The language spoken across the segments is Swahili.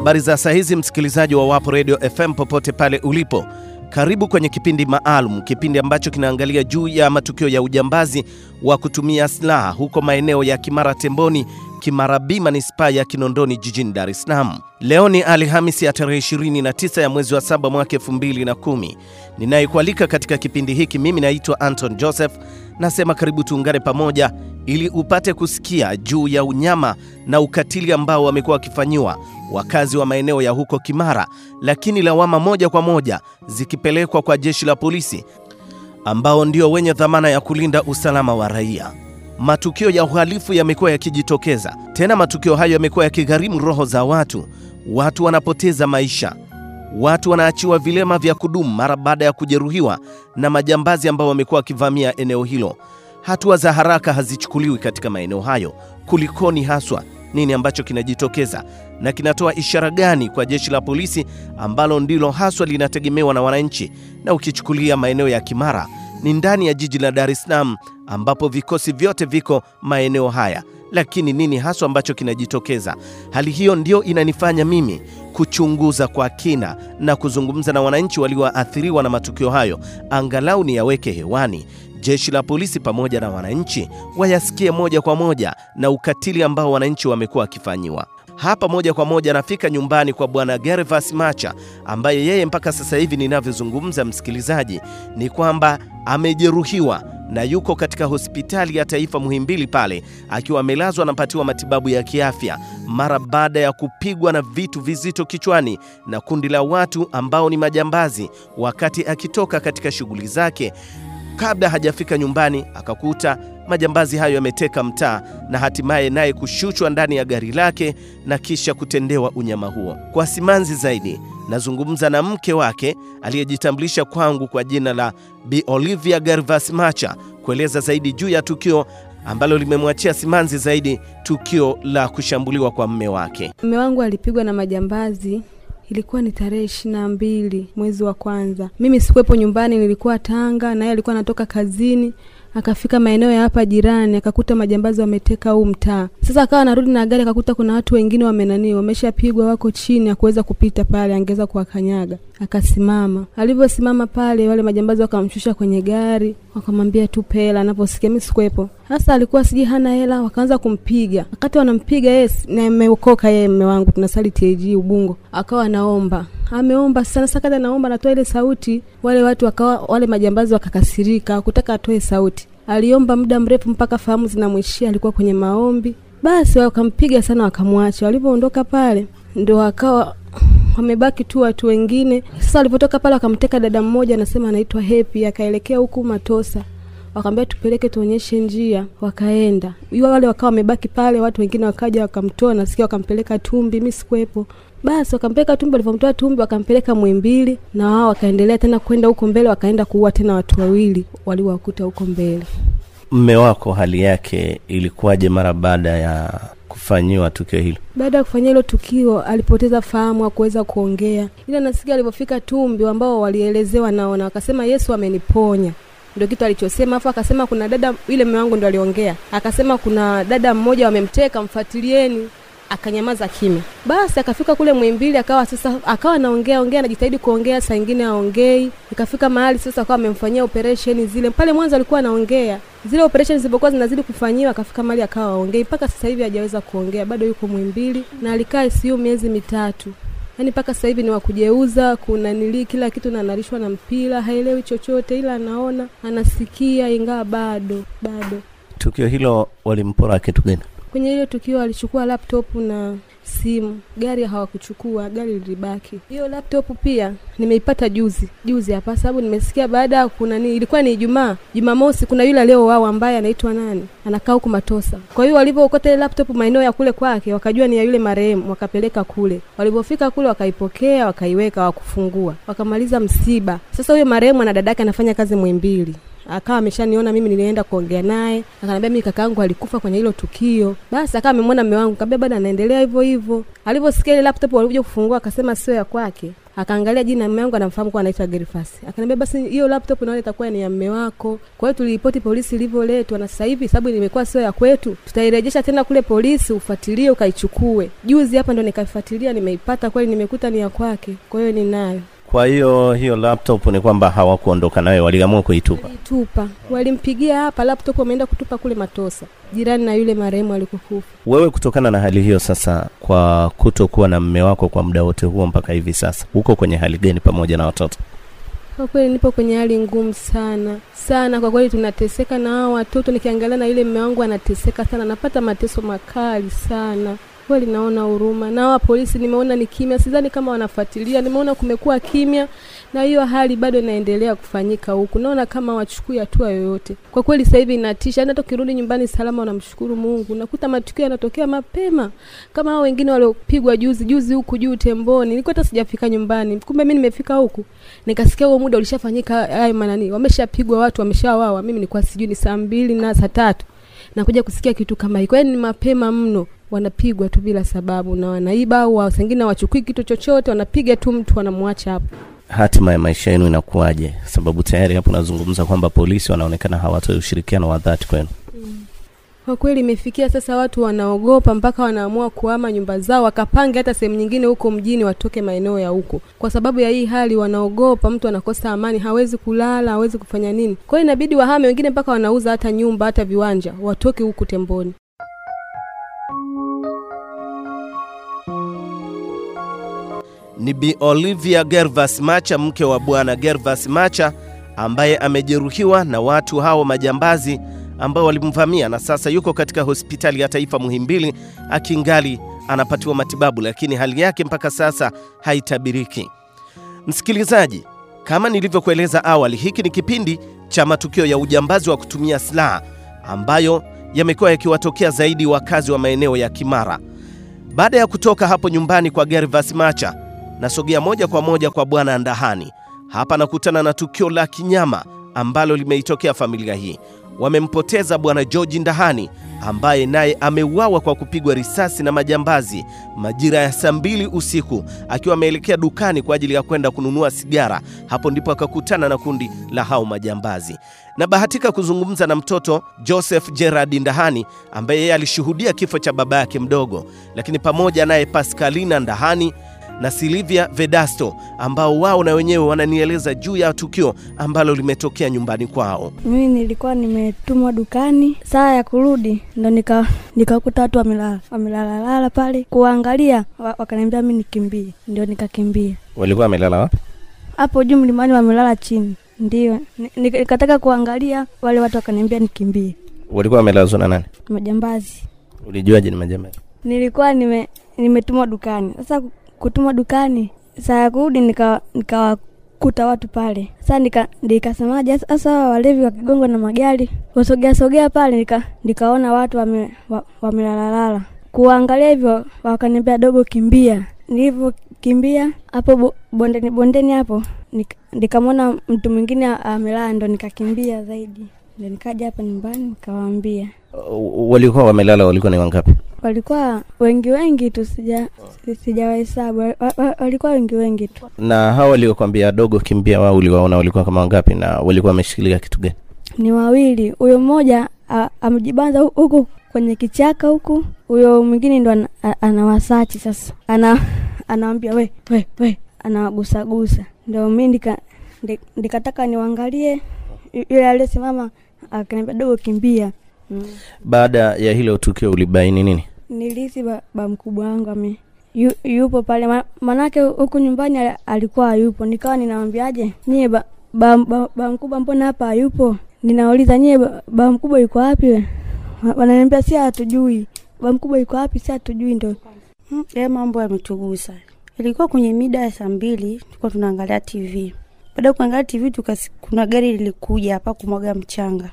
Habari za saa hizi, msikilizaji wa Wapo Radio FM popote pale ulipo, karibu kwenye kipindi maalum, kipindi ambacho kinaangalia juu ya matukio ya ujambazi wa kutumia silaha huko maeneo ya Kimara Temboni, Kimara manispa manispaa ya Kinondoni jijini Dar es Salaam. Leo ni Alhamisi ya tarehe 29 ya mwezi wa saba mwaka 2010. Ninayekualika katika kipindi hiki mimi naitwa Anton Joseph. Nasema karibu tuungane pamoja ili upate kusikia juu ya unyama na ukatili ambao wamekuwa wakifanyiwa wakazi wa maeneo ya huko Kimara, lakini lawama moja kwa moja zikipelekwa kwa jeshi la polisi ambao ndio wenye dhamana ya kulinda usalama wa raia. Matukio ya uhalifu yamekuwa yakijitokeza tena, matukio hayo yamekuwa yakigharimu roho za watu. Watu wanapoteza maisha, watu wanaachiwa vilema vya kudumu mara baada ya kujeruhiwa na majambazi ambao wamekuwa wakivamia eneo hilo. Hatua za haraka hazichukuliwi katika maeneo hayo. Kulikoni haswa? Nini ambacho kinajitokeza na kinatoa ishara gani kwa jeshi la polisi ambalo ndilo haswa linategemewa na wananchi? Na ukichukulia maeneo ya Kimara ni ndani ya jiji la Dar es Salaam ambapo vikosi vyote viko maeneo haya, lakini nini haswa ambacho kinajitokeza? Hali hiyo ndio inanifanya mimi kuchunguza kwa kina na kuzungumza na wananchi walioathiriwa na matukio hayo, angalau ni yaweke hewani jeshi la polisi pamoja na wananchi wayasikie moja kwa moja na ukatili ambao wananchi wamekuwa wakifanyiwa. Hapa moja kwa moja nafika nyumbani kwa bwana Gervas Macha ambaye yeye mpaka sasa hivi ninavyozungumza, msikilizaji, ni kwamba amejeruhiwa na yuko katika hospitali ya taifa Muhimbili pale akiwa amelazwa anapatiwa matibabu ya kiafya mara baada ya kupigwa na vitu vizito kichwani na kundi la watu ambao ni majambazi wakati akitoka katika shughuli zake. Kabla hajafika nyumbani akakuta majambazi hayo yameteka mtaa na hatimaye naye kushushwa ndani ya gari lake na kisha kutendewa unyama huo. Kwa simanzi zaidi, nazungumza na mke wake aliyejitambulisha kwangu kwa jina la Bi Olivia Gervas Macha kueleza zaidi juu ya tukio ambalo limemwachia simanzi zaidi, tukio la kushambuliwa kwa mme wake. Mme wangu alipigwa na majambazi ilikuwa ni tarehe ishirini na mbili mwezi wa kwanza. Mimi sikuwepo nyumbani, nilikuwa Tanga, naye alikuwa anatoka kazini. Akafika maeneo ya hapa jirani, akakuta majambazi wameteka huu mtaa. Sasa akawa anarudi na gari, akakuta kuna watu wengine wamenani, wameshapigwa, wako chini, ya kuweza kupita pale, angeweza kuwakanyaga. Akasimama, alivyosimama pale, wale majambazi wakamshusha kwenye gari, wakamwambia tupe hela. Anaposikia mimi sikuwepo, sasa alikuwa sijui hana hela, wakaanza kumpiga. Wakati wanampiga yeye, na ameokoka yeye, mme wangu, tunasali TAG Ubungo, akawa anaomba ameomba sana sakata, naomba natoa ile sauti. Wale watu wakawa, wale majambazi wakakasirika, kutaka atoe sauti. Aliomba muda mrefu mpaka fahamu zinamwishia, alikuwa kwenye maombi. Basi wakampiga sana, wakamwacha. Walivyoondoka pale, ndo wakawa wamebaki tu watu wengine. Sasa walipotoka pale, wakamteka dada mmoja, anasema anaitwa Hepi, akaelekea huku Matosa wakaambia tupeleke tuonyeshe njia, wakaenda wale wakawa wamebaki pale. Watu wengine wakaja wakamtoa, nasikia wakampeleka Tumbi, mi sikuwepo. Basi wakampeleka Tumbi, walivyomtoa Tumbi wakampeleka Mwimbili, na wao wakaendelea tena kwenda huko mbele, wakaenda kuua tena watu wawili waliwakuta huko mbele. Mme wako hali yake ilikuwaje mara baada ya kufanyiwa tukio hilo? Baada ya kufanyia hilo tukio, alipoteza fahamu, hakuweza kuongea, ila nasikia alivyofika Tumbi, ambao walielezewa naona, wakasema Yesu ameniponya ndio kitu alichosema. Afu akasema kuna dada, ile mume wangu ndo aliongea, akasema kuna dada mmoja wamemteka, mfuatilieni. Akanyamaza kimya. Basi akafika kule Mwimbili, akawa sasa akawa anaongea ongea, anajitahidi kuongea, saa ingine aongei. Ikafika mahali sasa akawa amemfanyia operation zile. Pale mwanzo alikuwa anaongea, zile operation zilipokuwa zinazidi kufanyiwa, akafika mahali akawa aongei. Mpaka sasa hivi hajaweza kuongea, bado yuko Mwimbili na alikaa ICU miezi mitatu. Yaani mpaka sasa hivi ni wakujeuza, kuna nili kila kitu, na analishwa na mpira, haelewi chochote, ila anaona anasikia, ingawa bado bado. Tukio hilo walimpora kitu gani? Kwenye hilo tukio alichukua laptop na simu, gari hawakuchukua, gari lilibaki. Hiyo laptop pia nimeipata juzi juzi hapa, sababu nimesikia baada ya kuna nini, ilikuwa ni Ijumaa, Jumamosi, kuna yule leo wao ambaye anaitwa nani, anakaa huku Matosa. Kwa hiyo walivyookota ile laptop maeneo ya kule kwake, wakajua ni ya yule marehemu, wakapeleka kule. Walipofika kule, wakaipokea, wakaiweka, wakufungua, wakamaliza msiba. Sasa huyo marehemu ana dadake anafanya kazi Mwimbili akawa ameshaniona mimi, nilienda kuongea naye, akaniambia mimi kaka yangu alikufa kwenye hilo tukio. Basi akawa amemwona mume wangu, kaambia bado anaendelea hivyo hivyo. Alivyosikia ile laptop walikuja kufungua, akasema sio ya kwake, akaangalia jina mume wangu anamfahamu kwa anaitwa Gerifasi. Akaniambia basi hiyo laptop naona itakuwa ni ya mume wako. Kwa hiyo tuliripoti polisi ilivyoletwa, na sasa hivi sababu imekuwa sio ya kwetu, tutairejesha tena kule polisi ufuatilie ukaichukue. Juzi hapa ndo nikaifuatilia, nimeipata kweli, nimekuta ni ya kwake, kwa hiyo ninayo. Kwa hiyo hiyo laptop ni kwamba hawakuondoka nayo, waliamua kuitupa. kuitupa walimpigia hapa laptop, wameenda kutupa kule Matosa, jirani na yule marehemu alikokufa. Wewe, kutokana na hali hiyo sasa, kwa kutokuwa na mme wako kwa muda wote huo mpaka hivi sasa, uko kwenye hali gani pamoja na watoto? Kwa kweli nipo kwenye hali ngumu sana sana, kwa kweli tunateseka na hao watoto. Nikiangalia na yule mme wangu anateseka sana, napata mateso makali sana kweli, naona huruma. Na hawa polisi nimeona ni kimya, sidhani kama wanafuatilia. Nimeona kumekuwa kimya, na hiyo hali bado inaendelea kufanyika huku, naona kama wachukui hatua yoyote. Kwa kweli sasa hivi inatisha, hata ukirudi nyumbani salama, unamshukuru Mungu, nakuta matukio yanatokea mapema, kama hao wengine waliopigwa juzi juzi huku juu Temboni. Nilikuwa hata sijafika nyumbani, kumbe mimi nimefika huku nikasikia huo muda ulishafanyika, hayo manani, wameshapigwa watu, wameshawawa. Mimi nilikuwa sijui ni saa mbili na saa tatu nakuja kusikia kitu kama hiko, yaani ni mapema mno wanapigwa tu bila sababu na wanaiba au wengine hawachukui kitu chochote, wanapiga tu mtu wanamwacha hapo. Hatima ya maisha yenu inakuwaje? Sababu tayari hapo nazungumza kwamba polisi wanaonekana hawatoi ushirikiano wa dhati kwenu. Kwa kweli imefikia sasa watu wanaogopa mpaka wanaamua kuhama nyumba zao wakapange hata sehemu nyingine huko mjini, watoke maeneo ya huko. Kwa sababu ya hii hali wanaogopa, mtu anakosa amani, hawezi kulala, hawezi kufanya nini. Kwa hiyo inabidi wahame, wengine mpaka wanauza hata nyumba, hata viwanja, watoke huku Temboni. Ni Bi Olivia Gervas Macha, mke wa Bwana Gervas Macha ambaye amejeruhiwa na watu hao majambazi ambao walimvamia na sasa yuko katika hospitali ya taifa Muhimbili akingali anapatiwa matibabu, lakini hali yake mpaka sasa haitabiriki. Msikilizaji, kama nilivyokueleza awali, hiki ni kipindi cha matukio ya ujambazi wa kutumia silaha ambayo yamekuwa yakiwatokea zaidi wakazi wa maeneo ya Kimara. Baada ya kutoka hapo nyumbani kwa Gervas Macha, nasogea moja kwa moja kwa Bwana Ndahani. Hapa nakutana na tukio la kinyama ambalo limeitokea familia hii. Wamempoteza Bwana George Ndahani ambaye naye ameuawa kwa kupigwa risasi na majambazi majira ya saa mbili usiku akiwa ameelekea dukani kwa ajili ya kwenda kununua sigara. Hapo ndipo akakutana na kundi la hao majambazi. Na bahatika kuzungumza na mtoto Joseph Gerard Ndahani ambaye yeye alishuhudia kifo cha baba yake mdogo, lakini pamoja naye Pascalina Ndahani na Silvia Vedasto ambao wao na wenyewe wananieleza juu ya tukio ambalo limetokea nyumbani kwao. Mimi nilikuwa nimetumwa dukani, saa ya kurudi ndo nika nikakuta watu wamelala wamelalalala pale, kuangalia wakaniambia mi nikimbie, ndio nikakimbia. Walikuwa wamelala wapi? Hapo juu mlimani wamelala chini, ndio nikataka kuangalia wale watu, wakaniambia nikimbie. Walikuwa wamelazwa na nani? Majambazi. Ulijuaje ni majambazi? Nilikuwa nime nimetumwa dukani, sasa kutumwa dukani, saa kurudi nika nikawakuta watu pale. saa nika nikasemaje, sasa walevi wakigongwa na magari wasogea sogea pale, nika nikaona watu wame wa- wamelalalala. Kuangalia hivyo, wakaniambia dogo, kimbia. nilivyo kimbia hapo bondeni bondeni hapo nik- nikamwona mtu mwingine amelaa, ndo nikakimbia zaidi, nikaja hapa nyumbani nikawaambia Walikuwa wamelala, walikuwa ni wangapi? walikuwa wengi wengi tu, sija sijawahesabu. Wa- wa- Walikuwa wengi wengi tu. Na hao waliokwambia dogo kimbia, wao uliwaona walikuwa kama wangapi, na walikuwa wameshikilia kitu gani? Ni wawili, huyo mmoja amejibanza huku kwenye kichaka huku, huyo mwingine ndo ana- anawasachi sasa, ana anawambia we we we, anawagusagusa. Ndo mi ndikataka niwangalie yule aliyesimama akaniambia dogo, kimbia. Mm. Baada ya hilo tukio ulibaini nini? Nilihisi ba, ba mkubwa wangu ame yu, yupo pale maanake manake huku nyumbani alikuwa hayupo. Nikawa ninawambiaje nyie ba, ba, ba, ba mkubwa mbona hapa hayupo? Ninauliza nyie ba, ba mkubwa yuko wapi? Wananiambia si hatujui. Ba mkubwa yuko wapi? Si hatujui. Ndo Mm, ya mambo yametugusa. Ilikuwa kwenye mida ya saa mbili, tulikuwa tunaangalia TV. Baada ya kuangalia TV tukasi, kuna gari lilikuja hapa kumwaga mchanga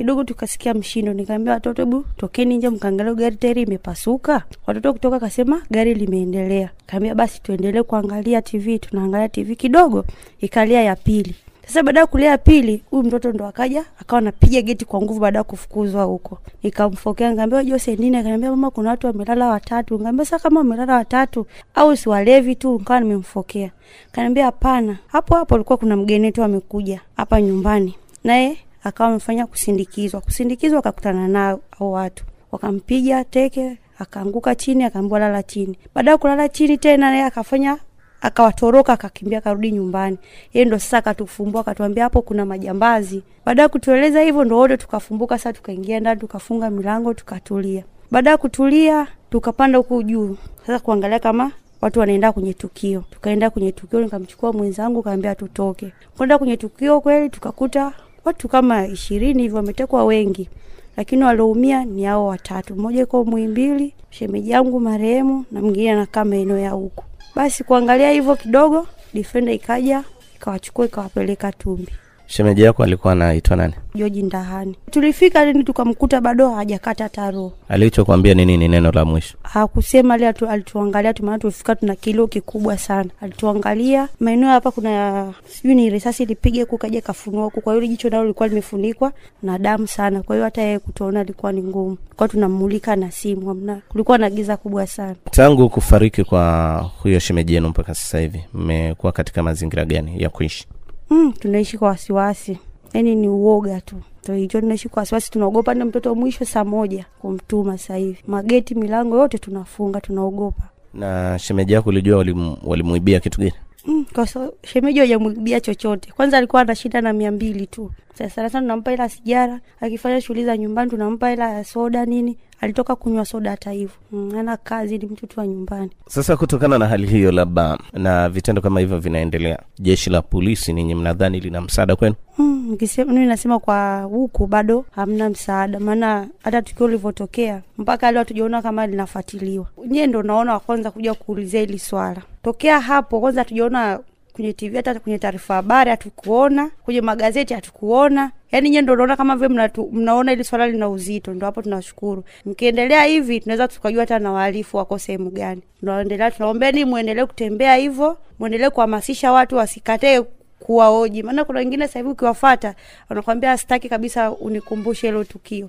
kidogo, tukasikia mshindo. Nikaambia watoto, hebu tokeni nje mkaangalia gari tayari imepasuka. Watoto kutoka kasema gari limeendelea. Kaambia basi tuendelee kuangalia TV. Tunaangalia TV kidogo, ikalia ya pili. Sasa baada ya kulia pili, huyu mtoto ndo akaja akawa anapiga geti kwa nguvu baada ya kufukuzwa huko. Nikamfokea ngambia Jose nini? Akaniambia mama, kuna watu wamelala watatu. Ngambia sasa kama wamelala watatu au si walevi tu? Nikawa nimemfokea. Kaniambia hapana. Hapo hapo alikuwa kuna mgeni wetu amekuja hapa nyumbani. Naye akawa amefanya kusindikizwa. Kusindikizwa akakutana nao au watu. Wakampiga teke, akaanguka chini, akaambiwa lala chini. Baada ya kulala chini tena naye akafanya akawatoroka akakimbia akarudi nyumbani. Yeye ndo sasa akatufumbua akatuambia hapo kuna majambazi. Baada ya kutueleza hivyo, ndo wote tukafumbuka. Sasa tukaingia ndani tukafunga milango tukatulia. Baada ya kutulia, tukapanda huku juu sasa kuangalia kama watu wanaenda kwenye tukio. Tukaenda kwenye tukio, nikamchukua mwenzangu kaambia tutoke. Kwenda kwenye tukio, kweli tukakuta watu kama ishirini hivyo wametekwa wengi, lakini walioumia ni hao watatu. Mmoja iko Muhimbili, shemeji yangu marehemu, na mwingine anakaa maeneo ya huku. Basi kuangalia hivyo kidogo, defender ikaja ikawachukua ikawapeleka Tumbi. Shemeji yako alikuwa anaitwa nani? Joji Ndahani. Tulifika lini tukamkuta bado hajakata taro. Alichokwambia ni nini neno la mwisho? akusema ile alituangalia tu, maana tulifika tuna kilio kikubwa sana. Alituangalia maeneo hapa, kuna sijui ni risasi ilipiga huku kaja kafunua huku, kwa hiyo jicho nalo lilikuwa limefunikwa na damu sana, kwa hiyo hata yeye kutuona ilikuwa ni ngumu. Kwa tunamulika na simu, amna, kulikuwa na giza kubwa sana. Tangu kufariki kwa huyo shemeji yenu mpaka sasa hivi mmekuwa katika mazingira gani ya kuishi? Mm, tunaishi kwa wasiwasi, yani ni uoga tu hicho tunaishi kwa wasiwasi, tunaogopa ndio mtoto mwisho saa moja kumtuma. Sasa hivi mageti, milango yote tunafunga, tunaogopa. Na shemeji yako ulijua walimuibia wali kitu gani? Mm, kwa sababu shemeji hajamwibia chochote. Kwanza alikuwa anashinda na mia mbili tu. Sasa sana sana tunampa hela sijara akifanya shughuli za nyumbani tunampa hela ya soda nini. Alitoka kunywa soda hata hivyo. Mm, ana kazi, ni mtoto wa nyumbani. Sasa kutokana na hali hiyo, labda na vitendo kama hivyo vinaendelea, jeshi la polisi ninyi mnadhani lina msaada kwenu? Mm, mimi nasema kwa huku bado hamna msaada, maana hata tukio ulivyotokea mpaka leo hatujaona kama linafuatiliwa. Nyie ndo naona wa kwanza kuja kuulizia hili swala. Tokea hapo kwanza hatujaona kwenye TV hata kwenye taarifa habari hatukuona, kwenye magazeti hatukuona. Yaani nyie ndo unaona kama vile mnaona ili swala lina uzito, ndo hapo tunashukuru. Mkiendelea hivi tunaweza tukajua hata na wahalifu wako sehemu gani. Tunaendelea, tunaombeni muendelee kutembea hivyo, muendelee kuhamasisha watu wasikatee kuwaoji, maana kuna wengine sasa hivi ukiwafata wanakwambia sitaki kabisa unikumbushe hilo tukio.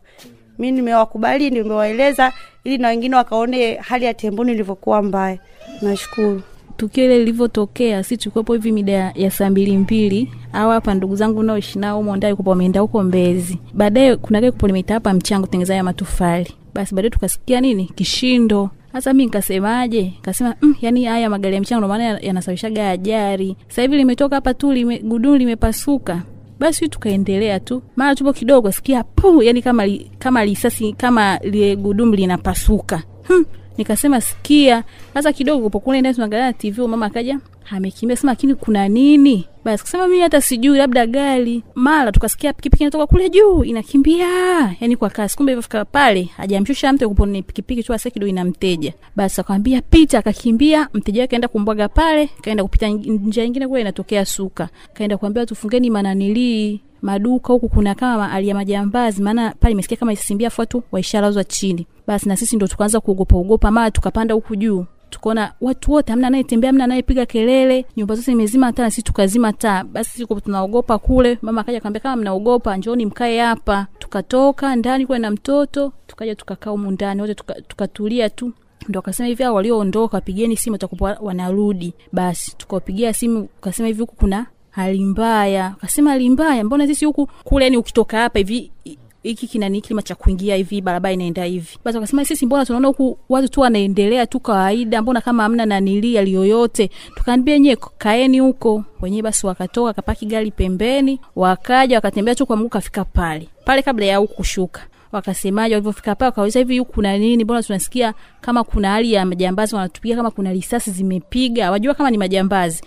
Mi nimewakubali, nimewaeleza ili na wengine wakaone hali ya Temboni ilivyokuwa mbaya. Nashukuru tukio ile lilivyotokea, si tulikuwepo hivi mida ya, saa mbili mbili au hapa ndugu zangu naoishi nao humo ndani kupo wameenda huko Mbezi. Baadaye kuna gari kupo limeita hapa mchango kutengeneza ya matofali. Basi baadaye tukasikia nini kishindo. Sasa mi nikasemaje? Kasema mm, yani haya magari ya mchango ndo maana yanasababishaga ajali. Sasa hivi limetoka hapa tu lime, gudumu limepasuka. Basi tukaendelea tu, mara tupo kidogo sikia pu, yani kama li, kama risasi kama lile gudumu linapasuka hmm. Nikasema sikia sasa kidogo kupokule ndani tunaangalia TV, mama akaja amekimbia sema, lakini kuna nini? Basi kasema mimi hata sijui, labda gari. Mara tukasikia pikipiki inatoka kule juu inakimbia, yani kwa kasi. Kumbe ilivyofika pale hajamshusha mtu, kupo ni pikipiki tu, kidogo ina mteja. Basi akamwambia pita, akakimbia. Mteja wake aenda kumbwaga pale, kaenda kupita njia nyingine kule inatokea suka, kaenda kuambia tufungeni mananilii maduka huku kuna kama hali ya majambazi, maana pale imesikia kama isimbia fuatu waishalazwa chini. Basi na sisi ndo tukaanza kuogopa ogopa, mara tukapanda huku juu tukaona watu wote, hamna anayetembea, hamna anayepiga kelele, nyumba zote imezima taa, sisi tukazima taa. Basi siko tunaogopa kule. Mama akaja akamwambia, kama mnaogopa njooni mkae hapa. Tukatoka ndani kwa na mtoto, tukaja tukakaa humu ndani wote, tukatulia tuka tu ndo akasema hivi, hao walioondoka pigeni simu, watakupa wanarudi. Basi tukawapigia simu, ukasema hivi, huku kuna hali mbaya. Akasema hali mbaya, mbona sisi huku kule, yani ukitoka hapa hivi hiki kilima cha kuingia hivi barabara inaenda hivi. Basi sisi mbona tunaona huku watu tu wanaendelea tu kawaida, mbona kama hamna. Tukaambia kaeni huko wenyewe. Basi wakatoka gari pembeni, wakaja wakatembea tu kwa mguu, kafika pale pale kabla ya huku kushuka wakasemaje? Walivyofika pale wakauliza hivi, huku kuna nini? Mbona tunasikia kama kuna hali ya majambazi wanatupiga, kama kuna risasi zimepiga. Wajua kama ni majambazi,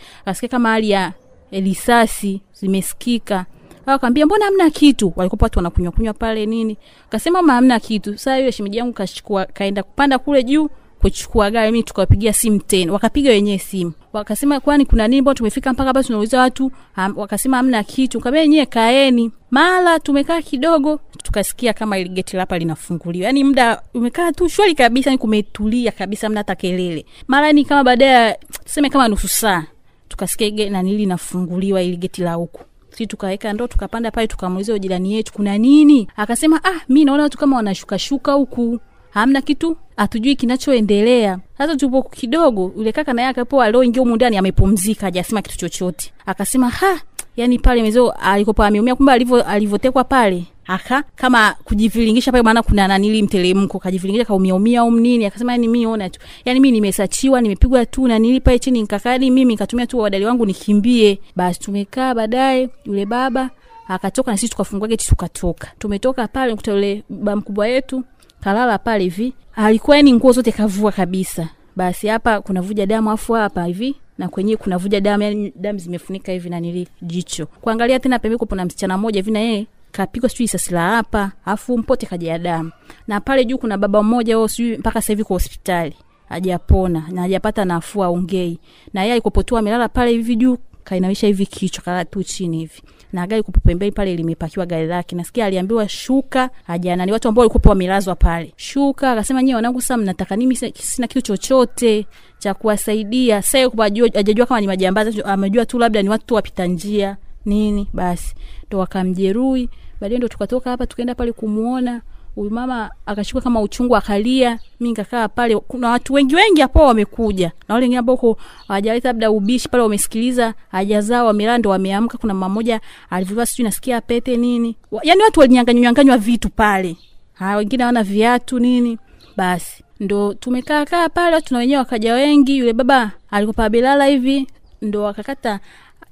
kama hali ya risasi zimesikika Wakambia mbona hamna kitu? Walikuwa watu wanakunywa kunywa pale nini, kasema ma hamna kitu. Sasa yule shemeji yangu kachukua kaenda kupanda kule juu kuchukua gari, mimi tukawapigia simu tena, wakapiga wenyewe simu, wakasema kwani kuna nini? Mbona tumefika mpaka basi tunauliza watu ham, wakasema hamna kitu. Kaambia wenyewe kaeni. Mara tumekaa kidogo, tukasikia kama ile geti hapa linafunguliwa, yani muda umekaa tu shwari kabisa, ni kumetulia kabisa, mna hata kelele. Mara ni kama baadaye tuseme kama nusu saa tukasikia nanili linafunguliwa ili geti la huku. Si tukaweka ndoo tukapanda pale tukamuuliza jirani yetu kuna nini? Akasema ah mi naona watu kama wanashukashuka huku. Hamna kitu hatujui kinachoendelea. Sasa tupo kidogo yule kaka naye akapo alioingia humu ndani amepumzika kitu chochote. Akasema ha yani pale mezo alikopo ameumia kumbe alivyotekwa pale aka kama kujivilingisha pale maana kuna nanili mtelemko kajivilingisha kaumiaumia au nini akasema yani mimi ona tu. Yani mimi nimesachiwa nimepigwa tu nanili pale chini nikakadi mimi nikatumia tu wadali wangu nikimbie. Basi tumekaa baadaye yule baba akatoka na sisi tukafungua geti tukatoka. Tumetoka pale nikuta yule baba mkubwa yetu kalala pale hivi. Alikuwa yani nguo zote kavua kabisa. Basi hapa kuna vuja damu afu hapa hivi na kwenyewe kunavuja damu yani damu zimefunika hivi na nili jicho. Kuangalia tena pembeni, kuna msichana mmoja hivi na yeye kapigwa sijui sasila hapa afu mpote kajaa damu na pale juu kuna baba mmoja wao sijui mpaka sasa hivi kwa hospitali hajapona na hajapata nafuu aongei. Na yeye alikopotua amelala pale hivi juu kainawisha hivi kichwa kala tu chini hivi. Na gari kupo pembeni pale limepakiwa gari lake. Nasikia aliambiwa shuka ajana ni watu ambao walikuwa wamelazwa pale. Shuka akasema nyewe wanangu sasa mnataka sina, sina kitu chochote cha kuwasaidia. Sasa hajajua kama ni majambazi amejua tu labda ni watu wapita njia nini basi. Ndo wakamjeruhi baadaye ndo tukatoka hapa tukaenda pale kumuona. Huyu mama akashukua kama uchungu akalia mi nikakaa pale kuna watu wengi wengi hapo wamekuja. Na wale wengine ambao huko hawajaleta labda ubishi pale wamesikiliza haja zao wamelala ndo wameamka. Kuna mama moja alivuliwa sijui nasikia pete nini. Yani watu walinyanganywa nyanganywa vitu pale. Ha, wengine hawana viatu nini. Basi ndo tumekaa kaa pale watu na wenyewe wakaja wengi. Yule baba alikuwa belala hivi ndo akakata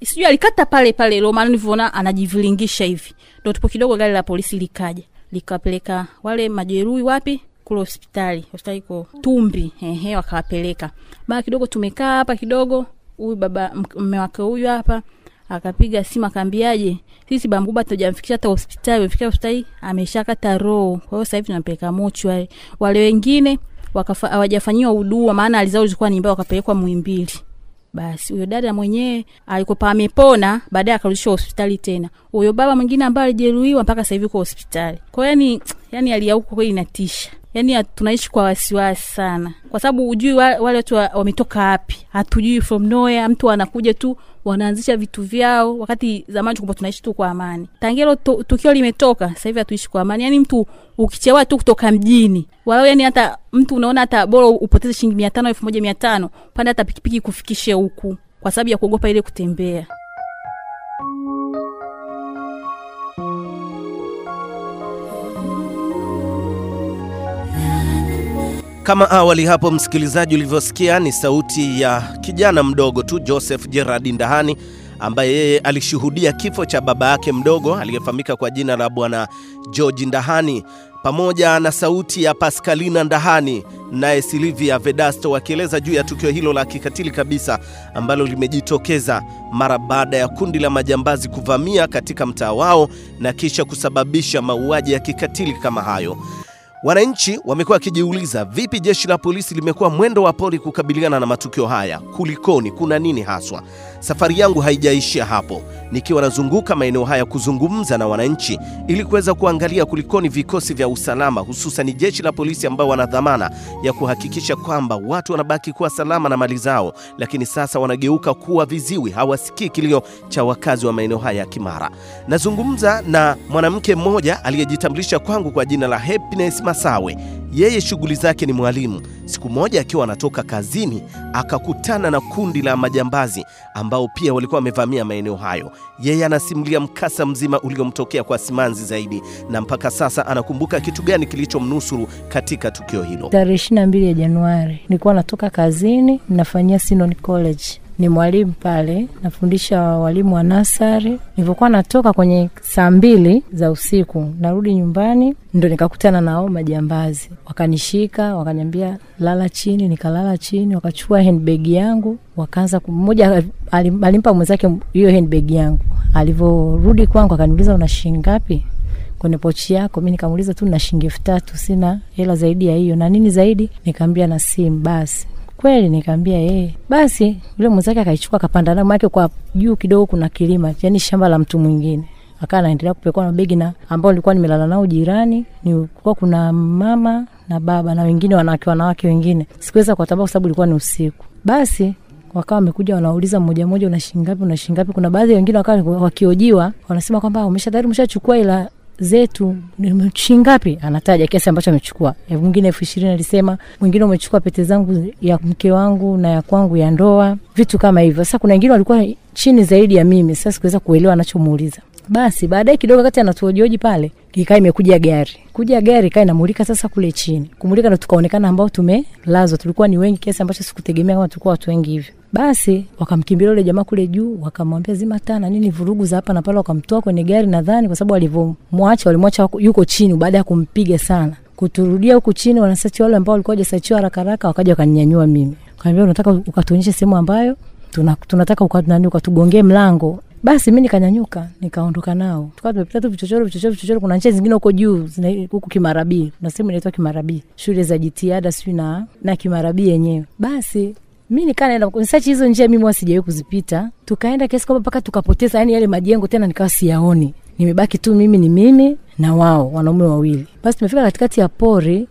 sijui alikata pale pale lo maana nilivyoona anajivilingisha hivi. Ndo tupo kidogo gari la polisi likaja likawapeleka wale majeruhi wapi? Kule hospitali hospitali iko tumbi. Ehe wakawapeleka. Baa kidogo tumekaa hapa kidogo huyu baba mme wake huyu hapa akapiga simu akaambiaje sisi bambuba tujamfikisha hata hospitali amefikia hospitali ameshakata roho. Kwa hiyo sasa hivi tunampeleka mochwari wale wengine wakafa- hawajafanyiwa huduma maana alizao zilikuwa ni mbaya wakapelekwa muimbili basi huyo dada mwenyewe alikopa amepona baadaye akarudishwa hospitali tena. Huyo baba mwingine ambaye alijeruhiwa mpaka sasa hivi hospitali. Kwa yani yani hali ya huko kweli inatisha yani tunaishi kwa wasiwasi sana. Kwa sababu ujui wa- wale watu wa- wametoka wapi. Hatujui from nowhere mtu anakuja tu wanaanzisha vitu vyao wakati zamani tulikuwa tunaishi tu kwa amani. Tangia hilo tukio limetoka sasa hivi hatuishi kwa amani. Yani mtu ukichewa tu kutoka mjini walau yani hata mtu unaona hata bora upoteze shilingi mia tano elfu moja mia tano pande hata pikipiki kufikishe huku kwa sababu ya kuogopa ile kutembea Kama awali hapo, msikilizaji, ulivyosikia ni sauti ya kijana mdogo tu Joseph Gerard Ndahani ambaye yeye alishuhudia kifo cha baba yake mdogo aliyefahamika kwa jina la bwana George Ndahani, pamoja na sauti ya Pascalina Ndahani naye Silvia Vedasto wakieleza juu ya tukio hilo la kikatili kabisa ambalo limejitokeza mara baada ya kundi la majambazi kuvamia katika mtaa wao na kisha kusababisha mauaji ya kikatili kama hayo. Wananchi wamekuwa wakijiuliza vipi jeshi la polisi limekuwa mwendo wa pori kukabiliana na matukio haya. Kulikoni? Kuna nini haswa? Safari yangu haijaishia hapo, nikiwa nazunguka maeneo haya kuzungumza na wananchi ili kuweza kuangalia kulikoni vikosi vya usalama, hususan jeshi la polisi ambao wana dhamana ya kuhakikisha kwamba watu wanabaki kuwa salama na mali zao, lakini sasa wanageuka kuwa viziwi, hawasikii kilio cha wakazi wa maeneo haya ya Kimara. Nazungumza na mwanamke mmoja aliyejitambulisha kwangu kwa jina la Happiness Masawe. Yeye shughuli zake ni mwalimu. Siku moja akiwa anatoka kazini, akakutana na kundi la majambazi ambao pia walikuwa wamevamia maeneo hayo. Yeye anasimulia mkasa mzima uliomtokea kwa simanzi zaidi, na mpaka sasa anakumbuka kitu gani kilichomnusuru katika tukio hilo. Tarehe ishirini na mbili ya Januari nilikuwa natoka kazini, nafanyia Sinon College ni mwalimu pale, nafundisha walimu wa nasari. Nilivyokuwa natoka kwenye saa mbili za usiku, narudi nyumbani, ndo nikakutana nao majambazi, wakanishika, wakaniambia lala chini, nikalala chini, wakachukua handbag yangu, wakaanza mmoja alimpa mwenzake hiyo handbag yangu. Alivyorudi kwangu akaniuliza una shilingi ngapi kwenye pochi yako? Mi nikamuuliza tu na shilingi elfu tatu, sina hela zaidi ya hiyo. Na nini zaidi? Nikaambia na simu. Basi kweli nikaambia yeye. Basi yule mwenzake akaichukua akapanda nayo, maana kwa juu kidogo kuna kilima, yani shamba la mtu mwingine akaa naendelea kupekua mabegi na ambao nilikuwa nimelala nao jirani, nilikuwa kuna mama na baba na wengine wanawake wanawake wengine, sikuweza kuwatambua kwa sababu ilikuwa ni usiku. Basi wakawa wamekuja wanauliza mmoja mmoja, una shilingi ngapi, una shilingi ngapi. Kuna baadhi wengine wakawa wakiojiwa wanasema kwamba umesha tayari umeshachukua ila zetu ngapi, anataja kiasi ambacho amechukua. Mwingine elfu ishirini alisema, mwingine umechukua pete zangu ya mke wangu na ya kwangu ya ndoa, vitu kama hivyo. Sasa kuna wengine walikuwa chini zaidi ya mimi, sasa sikuweza kuelewa anachomuuliza. Basi baadaye kidogo, kati anatuojioji pale, ikaa imekuja gari, kuja gari kaa inamulika sasa kule chini, kumulika ndo tukaonekana ambao tumelazwa, tulikuwa ni wengi kiasi ambacho sikutegemea kama tulikuwa watu wengi hivyo. Basi wakamkimbilia ule jamaa kule juu, wakamwambia zima taa na nini, vurugu za hapa na pale, wakamtoa kwenye gari, nadhani kwa sababu walivyomwacha, walimwacha yuko chini, baada ya kumpiga sana. Kuturudia huku chini, wanasachi wale ambao walikuwa wajasachiwa haraka wakaja wakaninyanyua mimi, kaambia unataka ukatuonyeshe sehemu ambayo tuna, tunataka ukatugongee mlango basi mi nikanyanyuka nikaondoka nao, tukaa tumepita tu vichochoro vichochoro vichochoro. Kuna njia zingine huko juu huku Kimarabii, kuna sehemu inaitwa Kimarabii, shule za jitihada sijui na, na Kimarabii yenyewe. Basi mi nikaa naenda sachi hizo njia, mimi wasijawai kuzipita. Tukaenda kiasi kwamba mpaka tukapoteza, yani yale majengo tena nikawa siyaoni, nimebaki tu mimi ni mimi na wao wanaume wawili. Basi tumefika katikati ya pori,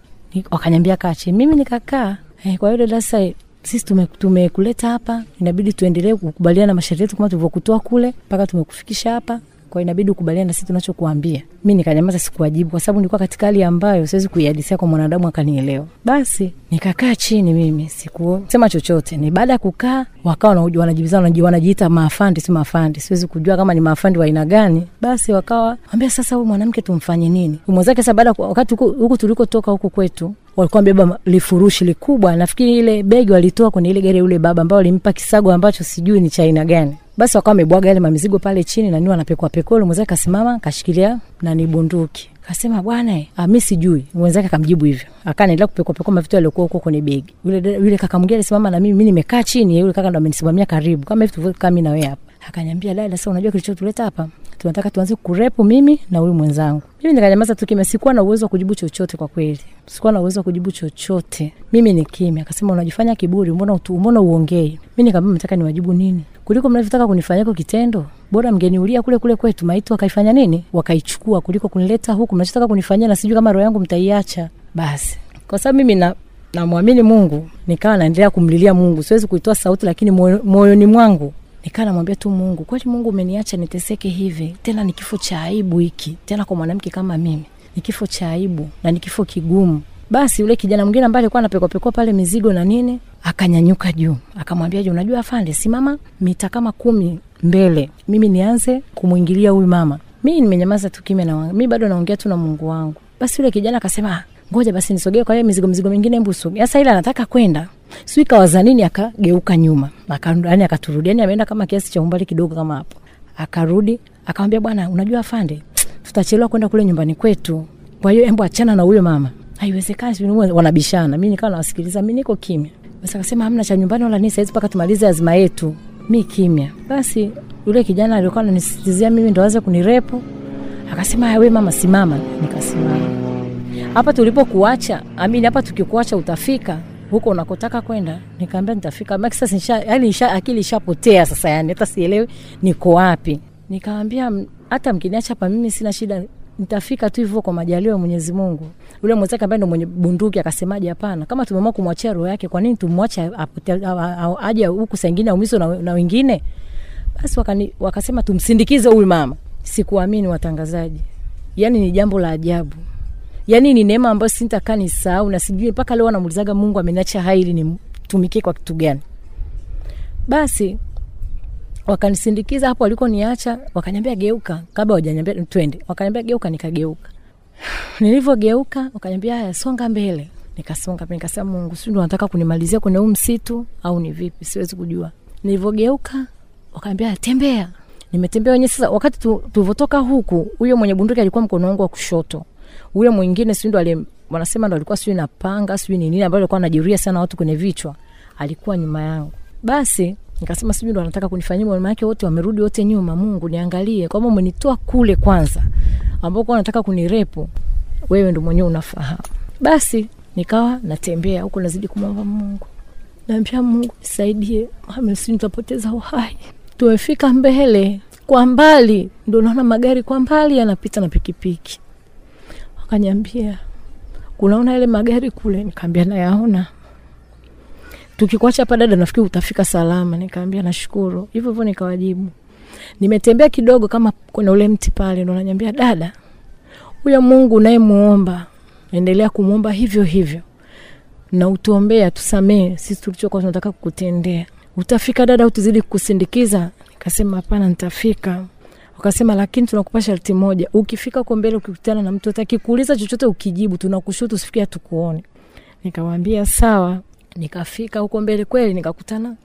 wakanyambia kache, mimi nikakaa. Eh, kwa hiyo sasa sisi tumekuleta tume hapa, inabidi tuendelee kukubaliana na masharti yetu kama tulivyokutoa kule mpaka tumekufikisha hapa, kwa inabidi ukubaliana na sisi tunachokuambia. Mi nikanyamaza, sikuwajibu kwa sababu nilikuwa katika hali ambayo siwezi kuihadisia kwa mwanadamu akanielewa. Basi nikakaa chini, mimi sikusema chochote. Ni baada ya kukaa, wakawa wanajibizana, wanajiita maafandi, si maafandi, siwezi kujua kama ni maafandi wa aina gani. Basi wakawa ambia, sasa huyu mwanamke tumfanye nini? Mwenzake sasa, baada wakati huku tulikotoka huku kwetu walikuwa wamebeba lifurushi likubwa, nafikiri ile begi walitoa kwenye ile gari yule baba ambao walimpa kisago ambacho sijui ni cha aina gani. Basi wakawa wamebwaga yale mamizigo pale chini, na niwa anapekua pekua. Ule mwenzake kasimama kashikilia nani bunduki, kasema bwana, ah, mi sijui. Mwenzake akamjibu hivyo, akanaendelea kupekuapekua mavitu yaliokuwa huko kwenye begi. Yule yule kaka mwingine alisimama na mimi, mi nimekaa chini, yule kaka ndo amenisimamia karibu kama hivi tulivyokaa mi nawe hapa. Akaniambia, dada, sasa unajua kilichotuleta hapa tunataka tuanze kurepu mimi na huyu mwenzangu. Mimi nikanyamaza tu kimya, sikuwa na uwezo wa kujibu chochote kwa kweli, sikuwa na uwezo wa kujibu chochote. Mimi ni kimya. Akasema unajifanya kiburi, mbona utu, mbona uongei? Mimi nikamwambia mtaka niwajibu nini? Kuliko mnavyotaka kunifanyia kwa kitendo, bora mgeniulia kule kule kwetu. Maiti wakaifanya nini? Wakaichukua, kuliko kunileta huku. Mnachotaka kunifanyia na sijui kama roho yangu mtaiacha. Basi kwa sababu mimi na namwamini Mungu, nikawa naendelea kumlilia Mungu. Siwezi kuitoa sauti, lakini moyoni mwangu nikaa namwambia tu Mungu, kweli Mungu umeniacha niteseke hivi? Tena ni kifo cha aibu hiki, tena kwa mwanamke kama mimi, ni kifo cha aibu na ni kifo kigumu. Basi yule kijana mwingine ambaye alikuwa anapekwapekwa pale mizigo na nini, akanyanyuka juu, akamwambia je, unajua afande, simama mita kama kumi mbele, mimi nianze kumwingilia huyu mama. Mi nimenyamaza tu kimya, na mi bado naongea tu na Mungu wangu. Basi yule kijana akasema ngoja basi nisogee kwa hiyo mizigo mizigo mingine, mbusu sogea. Sasa ile anataka kwenda sijui kawaza nini, akageuka nyuma, yani akaturudi, yani ameenda kama kiasi cha umbali kidogo kama hapo, akarudi akamwambia, bwana, unajua afande, tutachelewa kwenda kule nyumbani kwetu, kwa hiyo embo achana na huyo mama. Haiwezekani, wanabishana. Mi nikawa nawasikiliza, mi niko kimya. Basi akasema hamna cha nyumbani wala nini, saizi mpaka tumalize azima yetu. Mi kimya. Basi yule kijana aliokuwa ananisisitizia mimi ndo aweze kunirepo akasema we mama, simama. Nikasimama. Hapa tulipokuacha, amini, hapa tukikuacha utafika huko unakotaka kwenda. Nikaambia nitafika. Maki sasa nisha, yani akili ishapotea sasa, yani hata sielewi niko wapi. nikawambia hata mkiniacha hapa mimi sina shida, nitafika tu hivyo kwa majaliwa ya Mwenyezi Mungu. Yule mwenzake ambaye ndo mwenye bunduki akasemaje, hapana, kama tumeamua kumwachia roho yake, kwa nini tumwache aje huku saa ingine aumizwe na, na wengine? Basi wakani, wakasema tumsindikize huyu mama. Sikuamini watangazaji, yani ni jambo la ajabu yaani ni neema ambayo sintakaa nisahau, na sijui mpaka leo anamulizaga Mungu ameniacha hai ili nimtumikie kwa kitu gani? Basi wakanisindikiza hapo walikoniacha, wakanyambia geuka, kabla wajanyambia twende, wakanyambia geuka, nikageuka. Nilivyogeuka wakanyambia haya, songa mbele, nikasonga mbele. Nikasema Mungu, ndo nataka kunimalizia kwenye huu msitu au ni vipi? Siwezi kujua. Nilivyogeuka wakanyambia tembea, nimetembea wenye Sasa wakati tulivyotoka huku, huyo mwenye bunduki alikuwa mkono wangu wa kushoto huyo mwingine sindo ndo ali wanasema ndo alikuwa sijui na panga sijui ni nini ambayo alikuwa anajeruhia sana watu kwenye vichwa, alikuwa nyuma yangu. Basi nikasema sijui ndo anataka kunifanyia, maana yake wote wamerudi wote nyuma. Mungu niangalie, kwamba umenitoa kule kwanza ambao kwa anataka kunirepo wewe ndo mwenyewe unafahamu. Basi nikawa natembea huko, nazidi kumwomba Mungu, naambia Mungu nisaidie, si nitapoteza uhai. Tumefika mbele, kwa mbali ndo naona magari kwa mbali yanapita na pikipiki Akanyambia, kunaona yale magari kule? Nikaambia nayaona. tukikuacha hapa dada, nafikiri utafika salama. Nikaambia nashukuru, hivyo hivyo nikawajibu. Nimetembea kidogo kama kuna ule mti pale, ndo nanyambia dada, huyo Mungu unayemuomba endelea kumwomba hivyo hivyo na utuombea, tusamee sisi tulichokuwa tunataka kukutendea. Utafika dada, utuzidi kukusindikiza? Nikasema hapana, nitafika. Wakasema lakini tunakupa sharti moja, ukifika huko mbele, ukikutana na mtu atakikuuliza chochote, ukijibu tunakushutu, usifikie tukuone. Nikamwambia sawa. Nikafika huko mbele kweli, nikakutana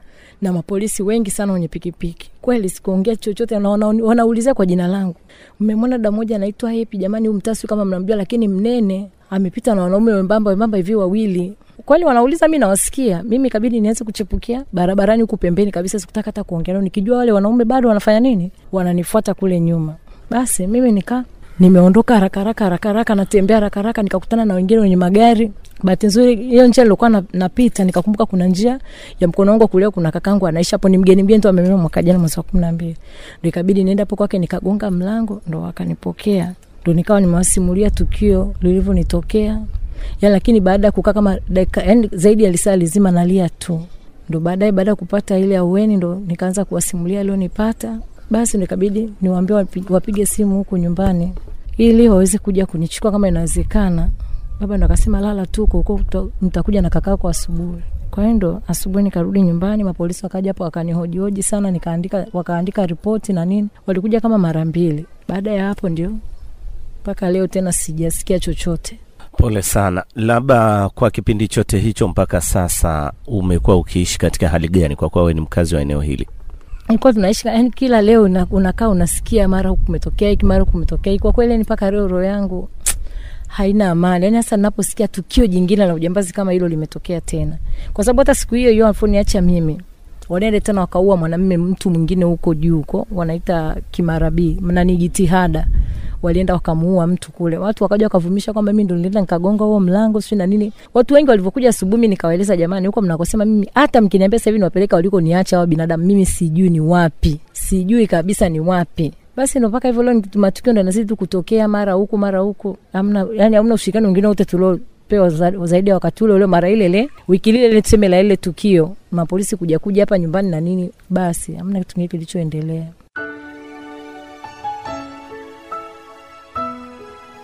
na mapolisi wengi sana wenye pikipiki. Kweli sikuongea chochote, na wanaulizia kwa jina langu. Mmemwona dada moja anaitwa Hepi, jamani, huyu mtasi kama mnamjua, lakini mnene, amepita na wanaume wembamba wembamba hivi wawili. Kweli wanauliza, mi nawasikia. Mimi kabidi nianze kuchepukia barabarani huku pembeni kabisa, sikutaka hata kuongea nao, nikijua wale wanaume bado wanafanya nini, wananifuata kule nyuma. Basi mimi nika nimeondoka haraka haraka haraka haraka, natembea haraka haraka, nikakutana na wengine wenye magari. Bahati nzuri hiyo njia nilikuwa na, napita nikakumbuka kuna njia ya mkono wangu kulia, kuna kakangu anaishi hapo, ni mgeni mgeni tu, amemema mwaka jana mwezi wa kumi na mbili. Ndo ikabidi nienda hapo kwake, nikagonga mlango, ndo wakanipokea, ndo nikawa nimewasimulia tukio lilivyonitokea ya, lakini baada ya kukaa kama dakika yani zaidi ya lisaa lizima nalia tu, ndo baadaye baada ya kupata ile aueni, ndo nikaanza kuwasimulia alionipata. Basi nikabidi ikabidi niwaambie wapige simu huku nyumbani ili waweze kuja kunichukua kama inawezekana. Baba ndo akasema lala tu huko huko, mtakuja na kakako asubuhi. Kwa hiyo ndo asubuhi nikarudi nyumbani, mapolisi wakaja hapo wakanihojihoji sana, nikaandika wakaandika ripoti na nini, walikuja kama mara mbili. Baada ya hapo ndio mpaka leo tena sijasikia chochote. Pole sana. Labda kwa kipindi chote hicho mpaka sasa umekuwa ukiishi katika hali gani, kwa kuwa wewe ni mkazi wa eneo hili? Ilikuwa tunaishi yani, kila leo una- unakaa unasikia mara huku kumetokea hiki, mara huku kumetokea hiki. Kwa kweli mpaka leo roho yangu haina amani, yani hasa naposikia tukio jingine la ujambazi kama hilo limetokea tena, kwa sababu hata siku hiyo hiyo alifoniacha mimi wanaende tena wakaua mwanamme mtu mwingine huko juu huko wanaita kimarabii nani jitihada walienda wakamuua mtu kule, watu wakaja wakavumisha kwamba mimi ndo nilienda nikagonga huo mlango sio na nini. Watu wengi walivyokuja asubuhi, nikawaeleza, jamani, huko mnakosema mimi, hata mkiniambia sasa hivi niwapeleka waliko niacha hao binadamu, mimi sijui ni wapi, sijui kabisa ni wapi. Basi ndo mpaka hivyo leo matukio ndo yanazidi tu kutokea mara huku mara huku, hamna yani, hamna ushirikiano mwingine wote tulio pewa za- zaidi ya wakati ule ule mara ile ile wiki lile ile tuseme la ile tukio mapolisi kuja kuja hapa nyumbani na nini, basi hamna kitu kingine kilichoendelea.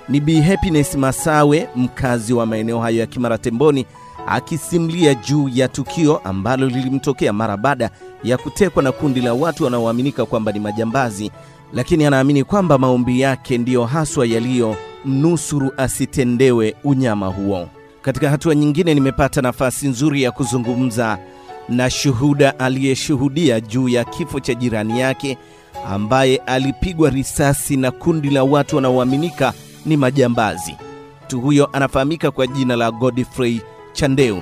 Ni Bi Happiness Masawe, mkazi wa maeneo hayo ya Kimara Temboni, akisimulia juu ya tukio ambalo lilimtokea mara baada ya kutekwa na kundi la watu wanaoaminika kwamba ni majambazi, lakini anaamini kwamba maombi yake ndiyo haswa yaliyomnusuru asitendewe unyama huo. Katika hatua nyingine, nimepata nafasi nzuri ya kuzungumza na shuhuda aliyeshuhudia juu ya kifo cha jirani yake ambaye alipigwa risasi na kundi la watu wanaoaminika ni majambazi. Mtu huyo anafahamika kwa jina la Godfrey Chandeu.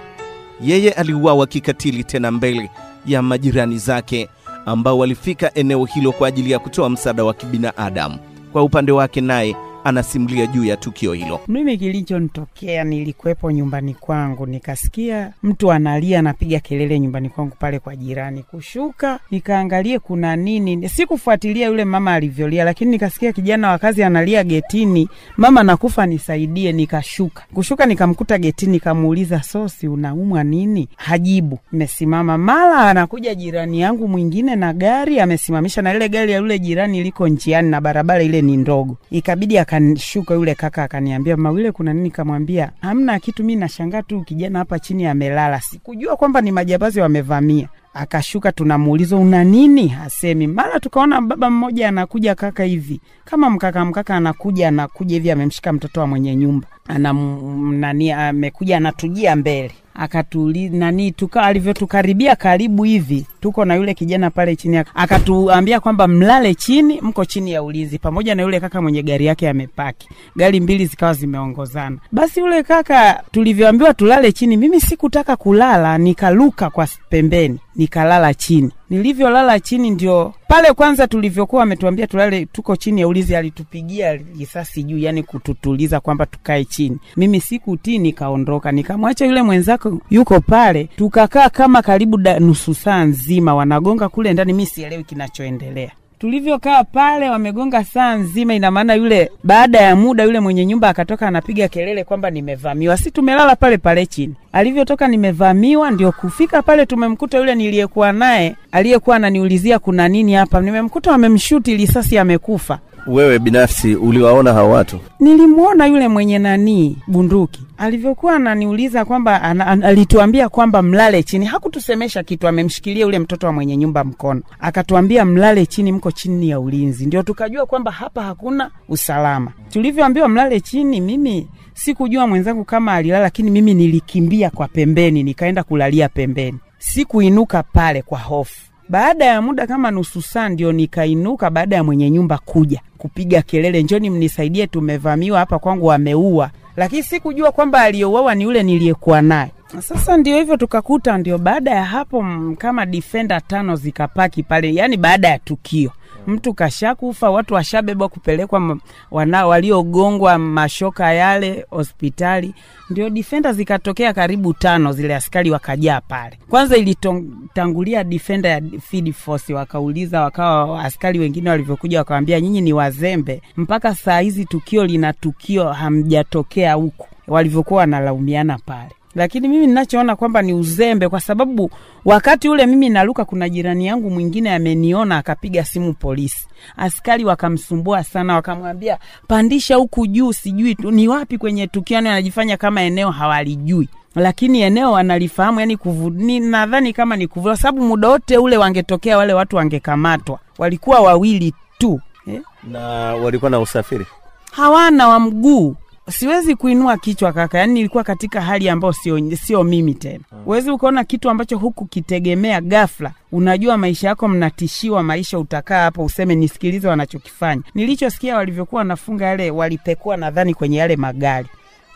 Yeye aliuawa kikatili tena mbele ya majirani zake ambao walifika eneo hilo kwa ajili ya kutoa msaada wa kibinadamu. Kwa upande wake, naye anasimulia juu ya tukio hilo. Mimi kilichonitokea, nilikuwepo nyumbani kwangu, nikasikia mtu analia, anapiga kelele nyumbani kwangu pale kwa jirani. Kushuka nikaangalie kuna nini, sikufuatilia yule mama alivyolia, lakini nikasikia kijana wa kazi analia getini, mama nakufa, nisaidie. Nikashuka, kushuka nikamkuta getini, nikamuuliza Sosi, unaumwa nini? Hajibu. mesimama. mara anakuja jirani yangu mwingine na gari amesimamisha, na ile gari ya yule jirani liko njiani na barabara ile ni ndogo, ikabidi akanishuka yule kaka akaniambia, Mawile, kuna nini? Kamwambia hamna kitu, mi nashangaa tu kijana hapa chini amelala, sikujua kwamba ni majambazi wamevamia. Akashuka, tunamuuliza una nini? Hasemi. Mara tukaona baba mmoja anakuja kaka hivi kama mkaka mkaka, anakuja anakuja hivi, amemshika mtoto wa mwenye nyumba, anamnani, amekuja anatujia mbele akatuli nani tuka alivyotukaribia karibu hivi, tuko na yule kijana pale chini, akatuambia kwamba mlale chini, mko chini ya ulinzi, pamoja na yule kaka mwenye gari yake amepaki. Gari mbili zikawa zimeongozana. Basi yule kaka tulivyoambiwa tulale chini, mimi sikutaka kulala, nikaluka kwa pembeni, nikalala chini. Nilivyolala chini ndio pale kwanza tulivyokuwa wametuambia tulale, tuko chini ya ulinzi, alitupigia risasi juu, yani kututuliza kwamba tukae chini. Mimi sikutii, nikaondoka, nikamwacha yule mwenzako yuko pale, tukakaa kama karibu da, nusu saa nzima, wanagonga kule ndani, mi sielewi kinachoendelea tulivyokaa pale wamegonga saa nzima. Ina maana yule baada ya muda yule mwenye nyumba akatoka anapiga kelele kwamba nimevamiwa. Si tumelala pale pale chini. Alivyotoka nimevamiwa ndio kufika pale tumemkuta yule niliyekuwa naye aliyekuwa ananiulizia kuna nini hapa. Nimemkuta wamemshuti risasi amekufa Wewe binafsi uliwaona hao watu? nilimwona yule mwenye nani bunduki. Alivyokuwa ananiuliza kwamba an, an, alituambia kwamba mlale chini. Hakutusemesha kitu amemshikilia yule mtoto wa mwenye nyumba mkono. Akatuambia mlale chini mko chini ya ulinzi. Ndio tukajua kwamba hapa hakuna usalama. Tulivyoambiwa mlale chini mimi sikujua mwenzangu kama alilala lakini mimi nilikimbia kwa pembeni nikaenda kulalia pembeni. Sikuinuka pale kwa hofu baada ya muda kama nusu saa ndio nikainuka baada ya mwenye nyumba kuja kupiga kelele njoni mnisaidie tumevamiwa hapa kwangu wameua. Lakini sikujua kwamba aliyouawa ni yule niliyekuwa naye. Sasa ndio hivyo tukakuta ndio baada ya hapo m, kama difenda tano zikapaki pale yani baada ya tukio mtu kashakufa watu washabebwa kupelekwa wanao wana waliogongwa mashoka yale hospitali. Ndio difenda zikatokea karibu tano zile askari wakajaa pale. Kwanza ilitangulia difenda ya field force wakauliza wakawa askari wengine walivyokuja wakawambia nyinyi ni wazembe. Mpaka saa hizi tukio lina tukio hamjatokea huku. Walivyokuwa wanalaumiana pale lakini mimi ninachoona kwamba ni uzembe kwa sababu wakati ule mimi naruka, kuna jirani yangu mwingine ameniona akapiga simu polisi askari wakamsumbua sana wakamwambia pandisha huku juu sijui tu- ni wapi kwenye tukio yani anajifanya kama eneo hawalijui lakini eneo wanalifahamu yani kuvu, ni, nadhani kama ni kuvu, kwa sababu muda wote ule wangetokea wale watu wangekamatwa walikuwa wawili tu eh? Na walikuwa na usafiri? hawana wa mguu siwezi kuinua kichwa kaka yani nilikuwa katika hali ambayo sio, sio mimi tena. Huwezi ukaona kitu ambacho hukukitegemea kitegemea gafla unajua maisha yako mnatishiwa maisha utakaa hapo useme nisikilize wanachokifanya. Nilichosikia walivyokuwa wanafunga yale walipekua nadhani kwenye yale magari.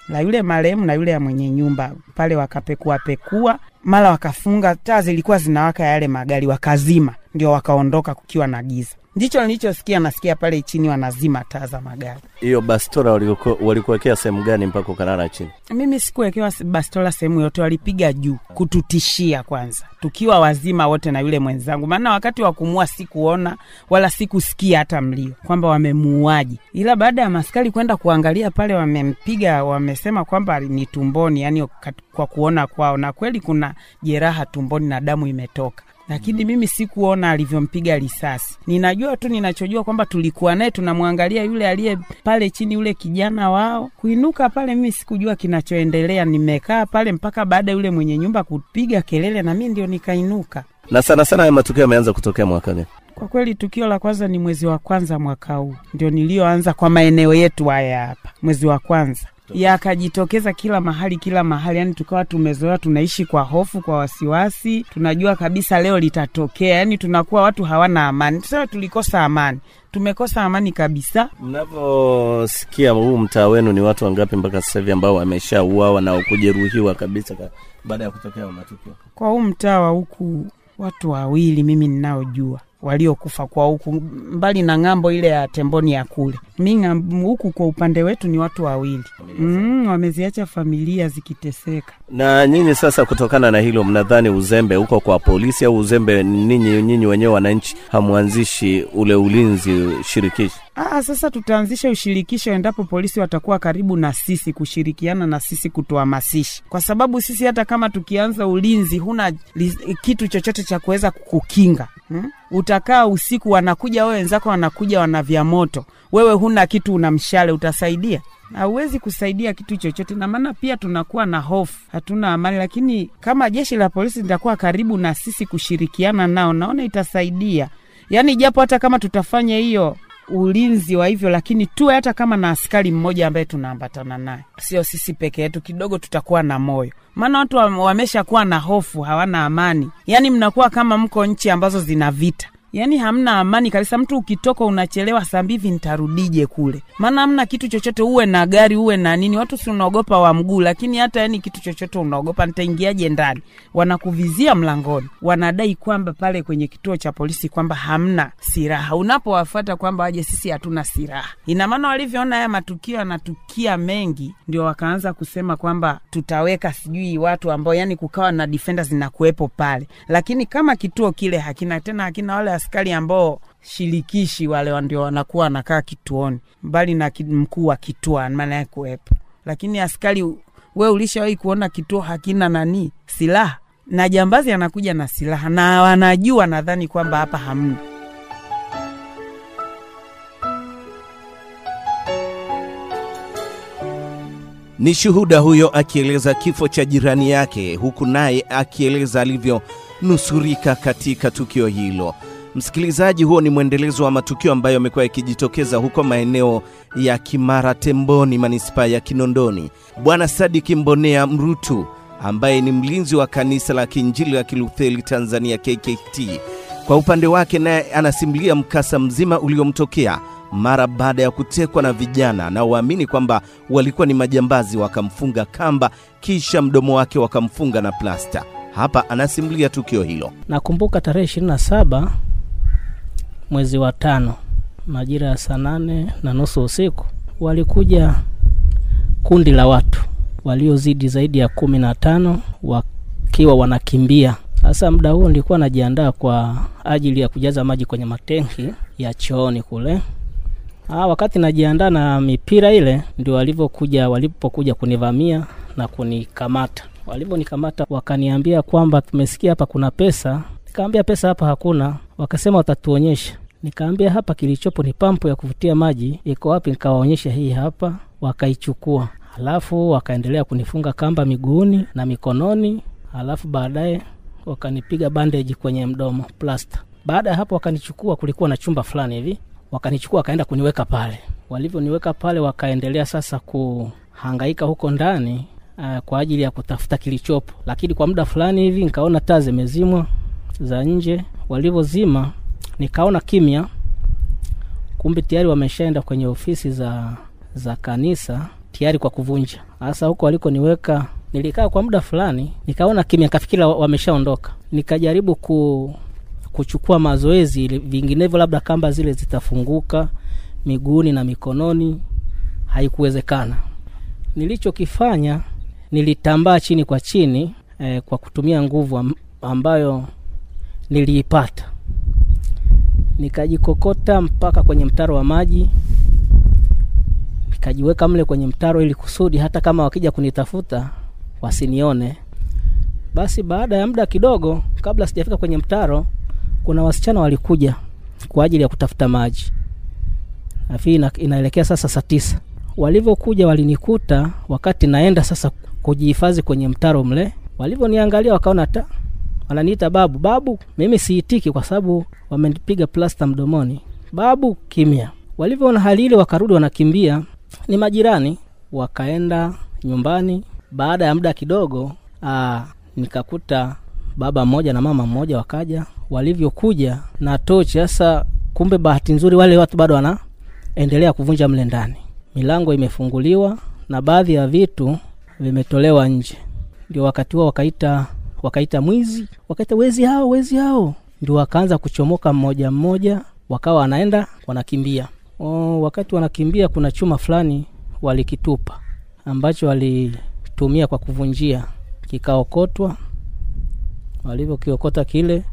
La yule marehemu na yule ya mwenye nyumba pale wakapekua pekua mara wakafunga taa zilikuwa zinawaka yale magari wakazima ndio wakaondoka kukiwa na giza ndicho nilichosikia nasikia pale chini wanazima taa za magari. Hiyo bastola walikuwa- walikuwekea sehemu gani mpaka ukalala chini? mimi sikuwekewa bastola sehemu yote walipiga juu kututishia kwanza tukiwa wazima wote na yule mwenzangu. Maana wakati wa kumua sikuona wala sikusikia hata mlio kwamba wamemuuaji. Ila baada ya maskari kwenda kuangalia pale wamempiga wamesema kwamba ni tumboni yani kwa kuona kwao. Na kweli kuna jeraha tumboni na damu imetoka lakini mm. mimi sikuona alivyompiga risasi. Ninajua tu ninachojua kwamba tulikuwa naye tunamwangalia yule aliye pale chini yule kijana wao. Kuinuka pale mimi sikujua kinachoendelea. Nimekaa pale mpaka baada yule mwenye nyumba kupiga kelele na mi ndio nikainuka. Na sana sana haya matukio yameanza kutokea mwaka gani? kwa kweli tukio la kwanza ni mwezi wa kwanza mwaka huu. Ndio niliyoanza kwa maeneo yetu haya hapa. Mwezi wa kwanza yakajitokeza kila mahali kila mahali. Yani tukawa tumezoea tunaishi kwa hofu kwa wasiwasi. Tunajua kabisa leo litatokea. Yani tunakuwa watu hawana amani. Tuseme tulikosa amani. Tumekosa amani kabisa. Mnavyosikia huu mtaa wenu ni watu wangapi mpaka sasa hivi ambao wameshauawa na kujeruhiwa kabisa baada ya kutokea matukio? kwa huu mtaa wa huku watu wawili mimi ninaojua waliokufa kwa huku mbali na ng'ambo ile ya temboni ya kule. Mi huku kwa upande wetu ni watu wawili. Mm, wameziacha familia zikiteseka. Na nyinyi sasa, kutokana na hilo, mnadhani uzembe huko kwa polisi au uzembe ninyi nyinyi wenyewe wananchi hamwanzishi ule ulinzi shirikishi? Aa, sasa tutaanzisha ushirikisho endapo polisi watakuwa karibu na sisi kushirikiana na sisi kutuhamasisha, kwa sababu sisi hata kama tukianza ulinzi huna kitu chochote cha kuweza kukukinga. Hmm? Utakaa usiku, wanakuja wewe, wenzako wanakuja wana vya moto, wewe huna kitu, una mshale, utasaidia? hauwezi kusaidia kitu chochote, na maana pia tunakuwa na hofu, hatuna amani. Lakini kama jeshi la polisi litakuwa karibu na sisi kushirikiana nao, naona itasaidia. Yaani japo hata kama tutafanya hiyo ulinzi wa hivyo, lakini tuwe hata kama na askari mmoja ambaye tunaambatana naye, sio sisi peke yetu, kidogo tutakuwa na moyo, maana watu wameshakuwa na hofu, hawana amani. Yaani mnakuwa kama mko nchi ambazo zina vita yaani hamna amani kabisa. Mtu ukitoka unachelewa saa ntarudije kule? Maana hamna kitu chochote, uwe na gari uwe na nini, watu si unaogopa wa mguu, lakini hata yani kitu chochote unaogopa, nitaingiaje ndani? Wanakuvizia mlangoni, wanadai kwamba pale kwenye kituo cha polisi kwamba hamna silaha. Unapowafuata kwamba waje, sisi hatuna siraha ina maana walivyoona haya matukio yanatukia mengi, ndio wakaanza kusema kwamba tutaweka sijui watu ambao, yani kukawa na defenders zinakuwepo pale, lakini kama kituo kile hakina tena, hakina wale askari ambao shirikishi wale wa- ndio wanakuwa wanakaa kituoni, mbali na mkuu wa kituo maana yake kuwepo. Lakini askari, we ulishawahi kuona kituo hakina nani silaha, na jambazi anakuja na silaha na wanajua, nadhani kwamba hapa hamna. Ni shuhuda huyo akieleza kifo cha jirani yake, huku naye akieleza alivyonusurika katika tukio hilo. Msikilizaji, huo ni mwendelezo wa matukio ambayo yamekuwa yakijitokeza huko maeneo ya Kimara Temboni, manispaa ya Kinondoni. Bwana Sadiki Mbonea Mrutu ambaye ni mlinzi wa kanisa la Kiinjili la Kilutheri Tanzania KKT, kwa upande wake naye anasimulia mkasa mzima uliomtokea mara baada ya kutekwa na vijana na waamini kwamba walikuwa ni majambazi, wakamfunga kamba, kisha mdomo wake wakamfunga na plasta. Hapa anasimulia tukio hilo. Nakumbuka tarehe mwezi wa tano majira ya saa nane na nusu usiku walikuja kundi la watu waliozidi zaidi ya kumi na tano wakiwa wanakimbia. Sasa muda huo nilikuwa najiandaa kwa ajili ya kujaza maji kwenye matenki ya chooni kule. Ah, wakati najiandaa na mipira ile ndio walivyokuja walipokuja kunivamia na kunikamata. Walivyonikamata wakaniambia kwamba tumesikia hapa kuna pesa. Nikaambia pesa hapa hakuna. Wakasema watatuonyesha. Nikaambia hapa kilichopo ni pampu ya kuvutia maji, iko wapi? Nikawaonyesha hii hapa, wakaichukua. Halafu wakaendelea kunifunga kamba miguuni na mikononi, halafu baadaye wakanipiga bandeji kwenye mdomo plasta. Baada ya hapo wakanichukua, kulikuwa na chumba fulani hivi, wakanichukua wakaenda kuniweka pale. Walivyoniweka pale, wakaendelea sasa kuhangaika huko ndani uh, kwa ajili ya kutafuta kilichopo, lakini kwa muda fulani hivi nikaona taa zimezimwa za nje. Walivyozima nikaona kimya, kumbe tayari wameshaenda kwenye ofisi za za kanisa tayari kwa kuvunja. Hasa huko walikoniweka nilikaa kwa muda fulani, nikaona kimya, kafikira wameshaondoka. Nikajaribu ku, kuchukua mazoezi, vinginevyo labda kamba zile zitafunguka miguuni na mikononi, haikuwezekana. Nilichokifanya nilitambaa chini kwa chini eh, kwa kutumia nguvu ambayo niliipata, nikajikokota mpaka kwenye mtaro wa maji nikajiweka mle kwenye mtaro ili kusudi hata kama wakija kunitafuta wasinione. Basi baada ya muda kidogo, kabla sijafika kwenye mtaro, kuna wasichana walikuja kwa ajili ya kutafuta maji. Nafikiri inaelekea sasa saa tisa. Walivyokuja walinikuta wakati naenda sasa kujihifadhi kwenye mtaro mle. Walivyoniangalia wakaona ta wananiita babu, babu. Mimi siitiki kwa sababu wamenipiga plasta mdomoni. Babu, kimya. Walivyoona hali ile wakarudi wanakimbia, ni majirani, wakaenda nyumbani. Baada ya muda kidogo, aa, nikakuta baba mmoja na mama mmoja wakaja. Walivyokuja na tochi, sasa kumbe bahati nzuri wale watu bado wanaendelea kuvunja mle ndani. Milango imefunguliwa na baadhi ya vitu vimetolewa nje. Ndio wakati huo wakaita wakaita mwizi, wakaita wezi hao, wezi hao. Ndio wakaanza kuchomoka mmoja mmoja, wakawa wanaenda wanakimbia. O, wakati wanakimbia kuna chuma fulani walikitupa ambacho walitumia kwa kuvunjia, kikaokotwa. Walivyokiokota kile,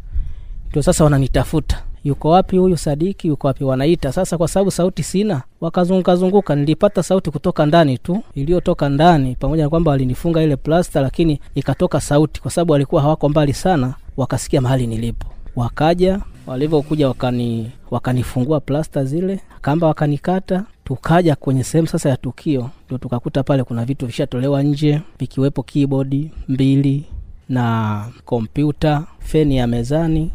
ndio sasa wananitafuta, yuko wapi huyu Sadiki, yuko wapi? Wanaita. Sasa, kwa sababu sauti sina, wakazungukazunguka. Nilipata sauti kutoka ndani tu, iliyotoka ndani, pamoja na kwamba walinifunga ile plasta, lakini ikatoka sauti, kwa sababu walikuwa hawako mbali sana, wakasikia mahali nilipo, wakaja walivyokuja wakani wakanifungua plasta zile kamba wakanikata. Tukaja kwenye sehemu sasa ya tukio ndio tukakuta pale kuna vitu vishatolewa nje vikiwepo keyboard mbili na kompyuta feni ya mezani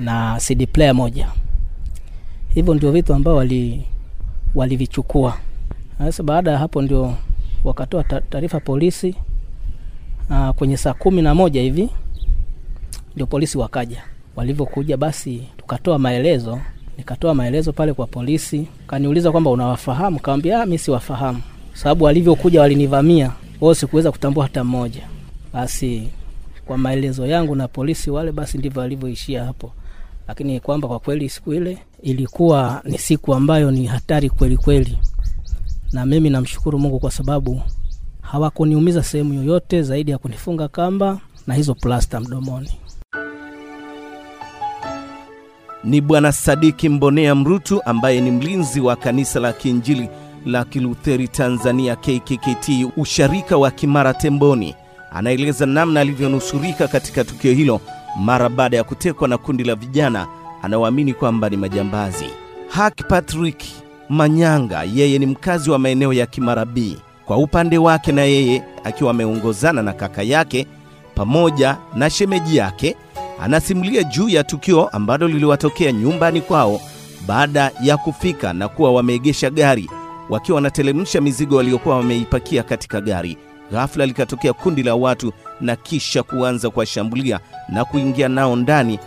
na cd player moja. Hivyo ndio vitu ambao wali walivichukua. Sasa baada ya hapo ndio wakatoa taarifa polisi aa, kwenye saa kumi na moja hivi ndio polisi wakaja. Walivyokuja basi tukatoa maelezo nikatoa maelezo pale kwa polisi. Kaniuliza kwamba unawafahamu? Kawambia mimi siwafahamu. Sababu walivyokuja walinivamia. Wao sikuweza kutambua hata mmoja. Basi kwa maelezo yangu na polisi wale basi ndivyo walivyoishia hapo lakini kwamba kwa kweli siku ile ilikuwa ni siku ambayo ni hatari kweli kweli na mimi namshukuru mungu kwa sababu hawakuniumiza sehemu yoyote zaidi ya kunifunga kamba na hizo plasta mdomoni ni Bwana Sadiki Mbonea Mrutu ambaye ni mlinzi wa kanisa la Kiinjili la Kilutheri Tanzania KKKT usharika wa Kimara Temboni. Anaeleza namna alivyonusurika katika tukio hilo mara baada ya kutekwa na kundi la vijana anaoamini kwamba ni majambazi. Hak Patrick Manyanga, yeye ni mkazi wa maeneo ya Kimarabii. Kwa upande wake, na yeye akiwa ameongozana na kaka yake pamoja na shemeji yake, anasimulia juu ya tukio ambalo liliwatokea nyumbani kwao baada ya kufika na kuwa wameegesha gari wakiwa wanateremsha mizigo waliokuwa wameipakia katika gari. Ghafla likatokea kundi la watu na kisha kuanza kuwashambulia na kuingia nao ndani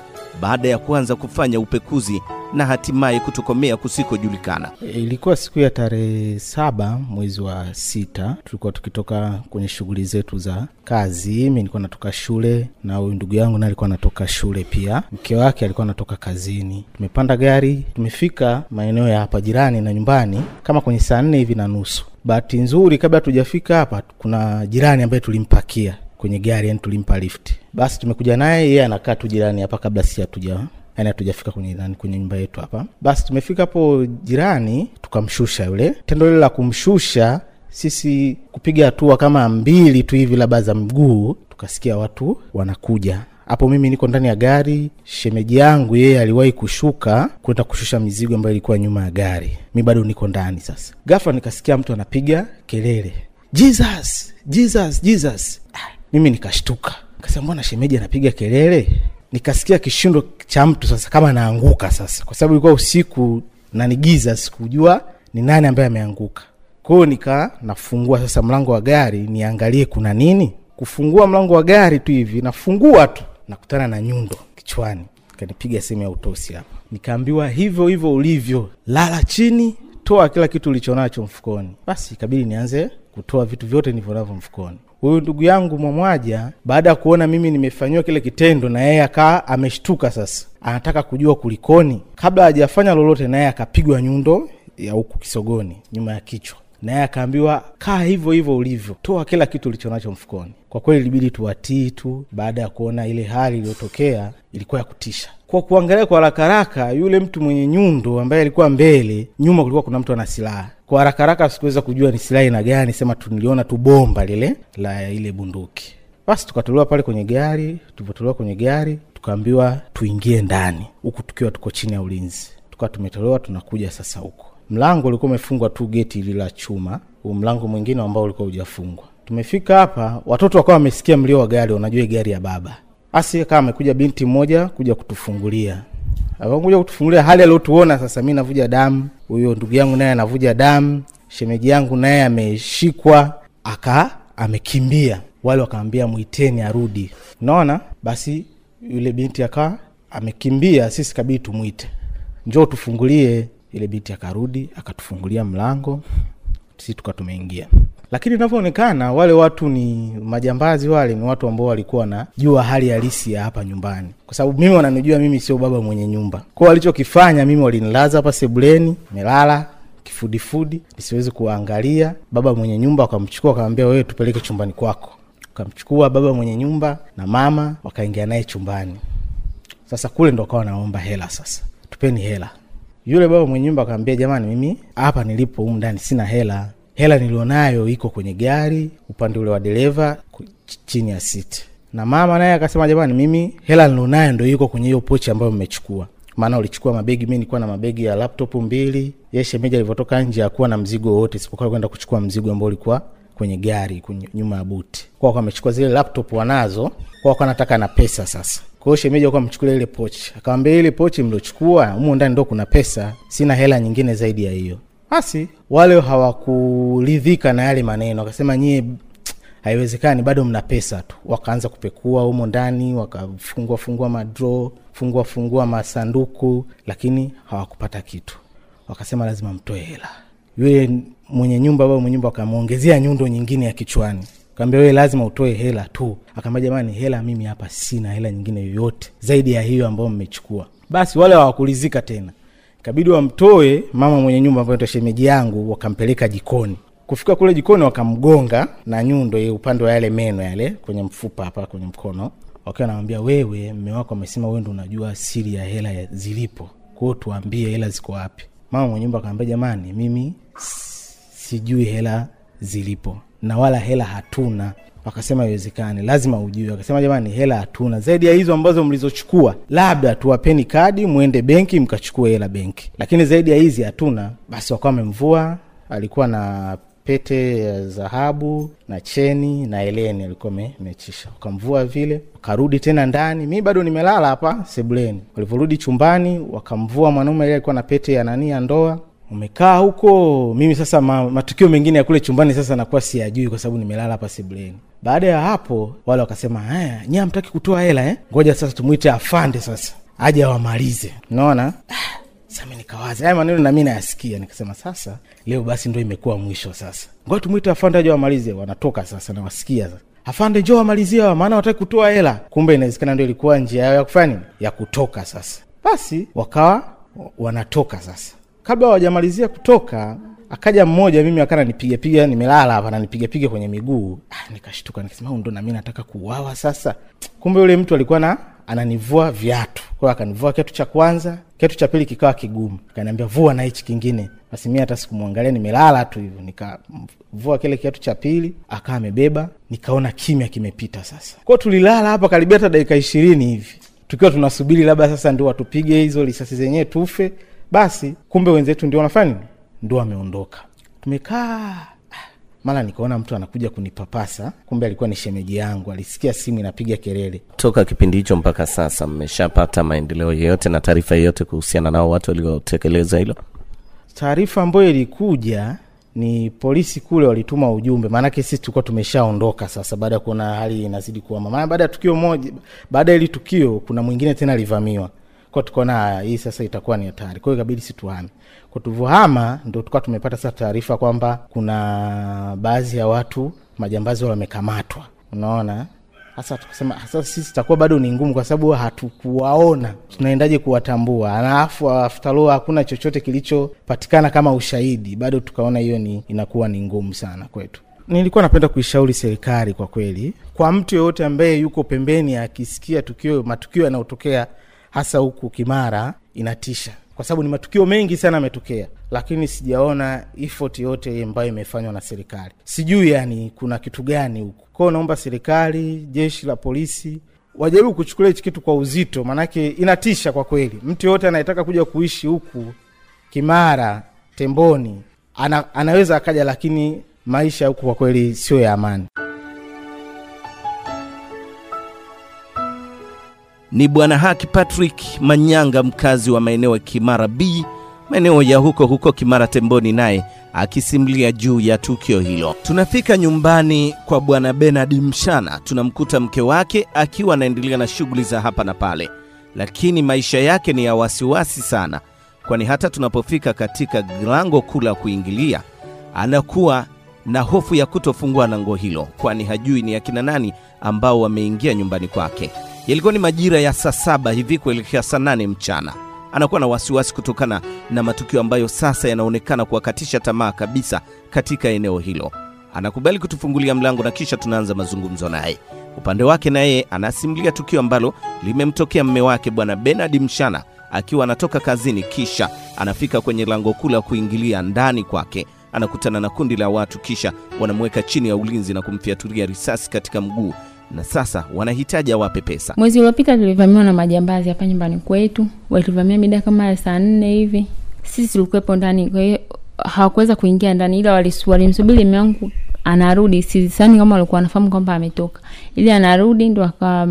baada ya kuanza kufanya upekuzi na hatimaye kutokomea kusikojulikana. Ilikuwa siku ya tarehe saba mwezi wa sita, tulikuwa tukitoka kwenye shughuli zetu za kazi. Mi nilikuwa natoka shule na huyu ndugu yangu naye alikuwa anatoka shule pia, mke wake alikuwa anatoka kazini. Tumepanda gari, tumefika maeneo ya hapa jirani na nyumbani kama kwenye saa nne hivi na nusu. Bahati nzuri, kabla tujafika hapa, kuna jirani ambaye tulimpakia kwenye gari, yani tulimpa lift. Basi tumekuja naye, yeye anakaa tu jirani hapa kabla si hatuja yani hatujafika kwenye nani kwenye nyumba yetu hapa. Basi tumefika hapo jirani, tukamshusha yule. Tendo lile la kumshusha, sisi kupiga hatua kama mbili tu hivi labda za mguu, tukasikia watu wanakuja hapo. Mimi niko ndani ya gari, shemeji yangu yeye aliwahi kushuka kwenda kushusha mizigo ambayo ilikuwa nyuma ya gari, mi bado niko ndani. Sasa ghafla nikasikia mtu anapiga kelele, Jesus, Jesus, Jesus. Mimi nikashtuka, kasema mbona shemeji anapiga kelele? nikasikia kishindo cha mtu sasa kama naanguka sasa, kwa sababu ilikuwa usiku na ni giza, sikujua ni nani ambaye ameanguka. Kwa hiyo nika nafungua sasa mlango wa gari niangalie kuna nini. Kufungua mlango wa gari tu hivi, nafungua tu nakutana na nyundo kichwani, kanipiga sehemu ya utosi hapa. Nikaambiwa hivyo hivyo ulivyo, lala chini, toa kila kitu ulichonacho mfukoni. Basi ikabidi nianze kutoa vitu vyote nilivyonavyo mfukoni. Huyu ndugu yangu Mwamwaja, baada ya kuona mimi nimefanyiwa kile kitendo, na yeye akaa ameshtuka sasa, anataka kujua kulikoni. Kabla hajafanya lolote, naye akapigwa nyundo ya huku kisogoni, nyuma ya kichwa, naye akaambiwa kaa hivyo hivyo ulivyo, toa kila kitu ulichonacho mfukoni. Kwa kweli ilibidi tuwatii tu, baada ya kuona ile hali iliyotokea ilikuwa ya kutisha. Kwa kuangalia kwa haraka haraka, yule mtu mwenye nyundo ambaye alikuwa mbele, nyuma kulikuwa kuna mtu ana silaha. Kwa haraka haraka sikuweza kujua ni silaha ina gani, sema tuliona tu bomba lile la ile bunduki. Basi tukatolewa pale kwenye gari. Tulivyotolewa kwenye gari, tukaambiwa tuingie ndani, huku tukiwa tuko chini ya ulinzi. Tukawa tumetolewa tunakuja sasa huko, mlango ulikuwa umefungwa tu, geti ili la chuma, mlango mwingine ambao ulikuwa hujafungwa. Tumefika hapa, watoto wakawa wamesikia mlio wa gari, wanajua gari ya baba. Basi kama amekuja binti mmoja kuja kutufungulia. Akakuja kutufungulia hali aliyotuona sasa, mi navuja damu, huyo ndugu yangu naye anavuja damu, shemeji yangu naye ameshikwa, aka amekimbia. Wale wakaambia mwiteni arudi, unaona. Basi yule binti akaa amekimbia, sisi kabidi tumwite, njoo tufungulie. Ile binti akarudi akatufungulia mlango, sisi tuka tumeingia lakini inavyoonekana wale watu ni majambazi, wale ni watu ambao walikuwa wanajua hali halisi ya hapa nyumbani, kwa sababu mimi wananijua mimi sio baba mwenye nyumba. Kwao walichokifanya mimi, walinilaza hapa sebuleni, melala kifudifudi, nisiwezi kuwaangalia. Baba mwenye nyumba wakamchukua, wakamwambia wewe, tupeleke chumbani kwako. Wakamchukua baba mwenye nyumba na mama, wakaingia naye chumbani. Sasa kule ndo wakawa wanaomba hela, sasa tupeni hela. Yule baba mwenye nyumba akawambia jamani, mimi hapa nilipo humu ndani sina hela hela nilionayo iko kwenye gari upande ule wa dereva chini ya siti. Na mama naye akasema jamani, mimi hela nilionayo ndo iko kwenye hiyo pochi ambayo mmechukua, maana ulichukua mabegi. Mi nilikuwa na mabegi ya laptop mbili. Ye shemeji alivyotoka nje akuwa na mzigo wote, isipokuwa kwenda kuchukua mzigo ambao ulikuwa kwenye gari kwenye nyuma ya buti. Kwa amechukua zile laptop wanazo, kwa anataka na pesa sasa. Kwa hiyo shemeji alikuwa amchukulia ile pochi, akamwambia ile pochi mliochukua humo ndani ndo kuna pesa, sina hela nyingine zaidi ya hiyo. Basi wale hawakuridhika na yale maneno, wakasema nyie, haiwezekani, bado mna pesa tu. Wakaanza kupekua humo ndani, wakafungua fungua madro, fungua fungua masanduku, lakini hawakupata kitu. Wakasema lazima mtoe hela. Yule mwenye nyumba, baba mwenye nyumba akamwongezea nyundo nyingine ya kichwani, kaambia wewe lazima utoe hela tu. Akaambia jamani, hela mimi hapa sina hela nyingine yoyote zaidi ya hiyo ambayo mmechukua. Basi wale hawakulizika tena kabidi wamtoe mama mwenye nyumba ambayo ndo shemeji yangu, wakampeleka jikoni. Kufika kule jikoni, wakamgonga na nyundo upande wa yale meno yale kwenye mfupa hapa kwenye mkono, wakiwa anamwambia wewe, mme wako amesema wewe ndo unajua siri ya hela zilipo, kwao tuambie hela ziko wapi. Mama mwenye nyumba akamwambia, jamani, mimi sijui hela zilipo na wala hela hatuna. Wakasema iwezekani, lazima ujue. Wakasema jamani, hela hatuna zaidi ya hizo ambazo mlizochukua, labda tuwapeni kadi mwende benki mkachukue hela benki, lakini zaidi ya hizi hatuna. Basi wakawa wamemvua, alikuwa na pete ya dhahabu na cheni na eleni alikuwa mechisha. Wakamvua vile, wakarudi tena ndani, mi bado nimelala hapa sebuleni. Walivyorudi chumbani, wakamvua mwanaume ile alikuwa na pete ya nani ya ndoa umekaa huko. Mimi sasa ma, matukio mengine ya kule chumbani sasa nakuwa siyajui kwa sababu nimelala hapa sebuleni. Baada ya hapo, wale wakasema haya, nyie hamtaki kutoa hela eh? Ngoja sasa tumwite afande sasa aje awamalize. Unaona sami nikawaza haya maneno nami nayasikia, nikasema sasa leo basi ndo imekuwa mwisho sasa, ngoja tumwite afande aje wamalize. Wanatoka sasa, nawasikia sasa afande njoo wamalizia wa maana wataki kutoa hela. Kumbe inawezekana ndo ilikuwa njia yao ya kufanya ya kutoka. Sasa basi wakawa wanatoka sasa. Kabla hawajamalizia kutoka, akaja mmoja, mimi akana nipigapiga, nimelala hapa nanipigapiga kwenye miguu. Ah, nikashtuka nikasema, huyu ndo na mimi nataka kuuawa sasa. Kumbe yule mtu alikuwa na ananivua viatu, kwa akanivua kiatu cha kwanza, kiatu cha pili kikawa kigumu, kaniambia vua na hichi kingine. Basi mimi hata sikumwangalia, nimelala tu hivyo, nikavua kile kiatu cha pili, akawa amebeba, nikaona kimya kimepita. Sasa kwao tulilala hapa karibia hata dakika ishirini hivi tukiwa tunasubiri labda sasa ndio watupige hizo risasi zenyewe tufe. Basi kumbe wenzetu ndio wanafanya nini, ndio wameondoka. Tumekaa mara nikaona mtu anakuja kunipapasa, kumbe alikuwa ni shemeji yangu. Alisikia simu inapiga kelele, Toka kipindi hicho mpaka sasa, mmeshapata maendeleo yeyote na taarifa yeyote kuhusiana nao watu waliotekeleza hilo? taarifa ambayo ilikuja ni polisi kule walituma ujumbe, maanake sisi tulikuwa tumeshaondoka sasa, baada ya kuona hali inazidi kuwa mama. baada ya tukio moja, baada ya hili tukio, kuna mwingine tena alivamiwa kwa, tukaona hii sasa itakuwa ni hatari, kwa hiyo ikabidi si tuhame. Kwa tulivyohama, ndo tukawa tumepata sasa taarifa kwamba kuna baadhi ya watu majambazi wamekamatwa, unaona hasa tukasema sasa sisi itakuwa bado ni ngumu kwa sababu hatukuwaona, tunaendaje kuwatambua? Alafu aftalo hakuna chochote kilichopatikana kama ushahidi, bado tukaona hiyo ni inakuwa ni ngumu sana kwetu. Nilikuwa napenda kuishauri serikali kwa kweli, kwa mtu yoyote ambaye yuko pembeni akisikia tukio matukio yanayotokea hasa huku Kimara, inatisha kwa sababu ni matukio mengi sana ametokea lakini sijaona effort yote ambayo imefanywa na serikali. Sijui yani kuna kitu gani huku kwao. Naomba serikali, jeshi la polisi wajaribu kuchukulia hichi kitu kwa uzito, maanake inatisha kwa kweli. Mtu yoyote anayetaka kuja kuishi huku Kimara, Temboni ana, anaweza akaja, lakini maisha huku kwa kweli sio ya amani. Ni Bwana Haki Patrick Manyanga, mkazi wa maeneo ya Kimara B, maeneo ya huko huko Kimara Temboni, naye akisimulia juu ya tukio hilo. Tunafika nyumbani kwa Bwana Benard Mshana, tunamkuta mke wake akiwa anaendelea na shughuli za hapa na pale, lakini maisha yake ni ya wasiwasi sana, kwani hata tunapofika katika lango kuu la kuingilia anakuwa na hofu ya kutofungua lango hilo, kwani hajui ni akina nani ambao wameingia nyumbani kwake. Yalikuwa ni majira ya saa saba hivi kuelekea saa nane mchana. Anakuwa na wasiwasi kutokana na matukio ambayo sasa yanaonekana kuwakatisha tamaa kabisa katika eneo hilo. Anakubali kutufungulia mlango na kisha tunaanza mazungumzo naye. Upande wake na yeye anasimulia tukio ambalo limemtokea mme wake Bwana Benard Mshana akiwa anatoka kazini, kisha anafika kwenye lango kuu la kuingilia ndani kwake anakutana na kundi la watu, kisha wanamweka chini ya ulinzi na kumfiaturia risasi katika mguu, na sasa wanahitaji awape pesa. Mwezi uliopita tulivamiwa na majambazi hapa nyumbani kwetu, walituvamia mida kama ya saa nne hivi. Sisi tulikuwepo ndani, kwa hiyo hawakuweza kuingia ndani, ila walimsubiri mume wangu anarudi. Sidhani kama walikuwa wanafahamu kwamba ametoka, ili anarudi ndo akawa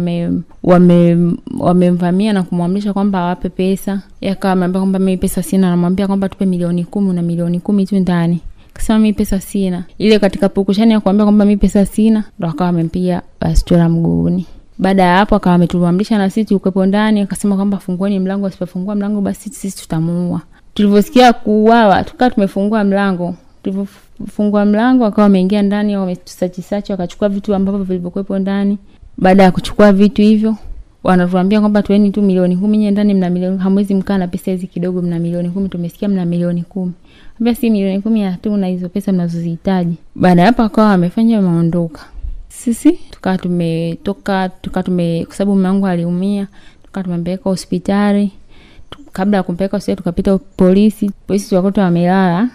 wamemvamia wame- na kumwamrisha kwamba awape pesa. Yakawa akawa ameambia kwamba mimi pesa sina, anamwambia kwamba tupe milioni kumi na milioni kumi tu ndani kasema mi pesa sina. Ile katika pukushani ya kuambia kwamba mi pesa sina, ndo akawa amempiga bastola mguuni. Baada ya hapo akawa ametuamrisha na sisi tukwepo ndani, akasema kwamba fungueni mlango, asipofungua mlango basi sisi tutamuua. Tulivyosikia kuuawa, tukawa tumefungua mlango. Tulivyofungua mlango, akawa wameingia ndani, wametusachisachi, wakachukua vitu ambavyo vilivyokuwepo ndani. Baada ya kuchukua vitu hivyo, wanatuambia kwamba tueni tu milioni kumi, nye ndani mna milioni, hamwezi mkaa na pesa hizi kidogo, mna milioni kumi, tumesikia mna milioni kumi ambia si milioni kumi hatuna hizo pesa mnazozihitaji. Baada ya hapo akawa wamefanya wameondoka. sisi tukawa tumetoka tukawa tume kwa sababu mume wangu aliumia tukawa tumempeleka hospitali kabla ya kumpeleka hospitali tukapita polisi polisi tukakuta wamelala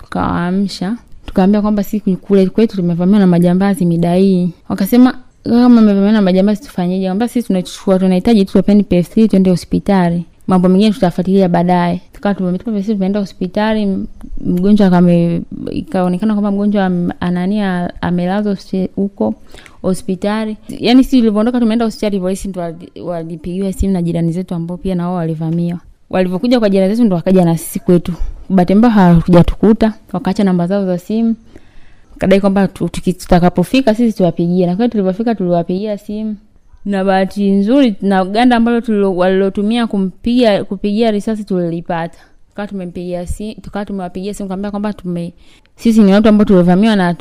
tukawaamsha tukaambia kwamba si kule kwetu tumevamiwa na majambazi mida hii wakasema kama mmevamiwa majamaa, majambazi tufanyeje? Kwamba sisi tunachukua tunahitaji tu tupeni pf tuende hospitali. Mambo mengine tutafuatilia baadaye. Tukawa tumetoka pesa tumeenda hospitali mgonjwa akame ikaonekana kwamba mgonjwa anania amelazwa huko hospitali. Yani si tulivyoondoka tumeenda hospitali polisi ndo walipigiwa simu na jirani zetu ambao pia nao walivamiwa. Walivyokuja kwa jirani zetu ndo wakaja na sisi kwetu. Bahati mbaya hawakujatukuta wakaacha namba zao za simu kadai kwamba tutakapofika sisi tuwapigie. Na kweli tulivyofika tuliwapigia simu. Na bahati nzuri na ganda ambalo walilotumia kumpiga kupigia risasi tulilipata. Tukawa tumempigia si tukawa tumewapigia simu kaambia kwamba tume sisi ni watu ambao tulivamiwa na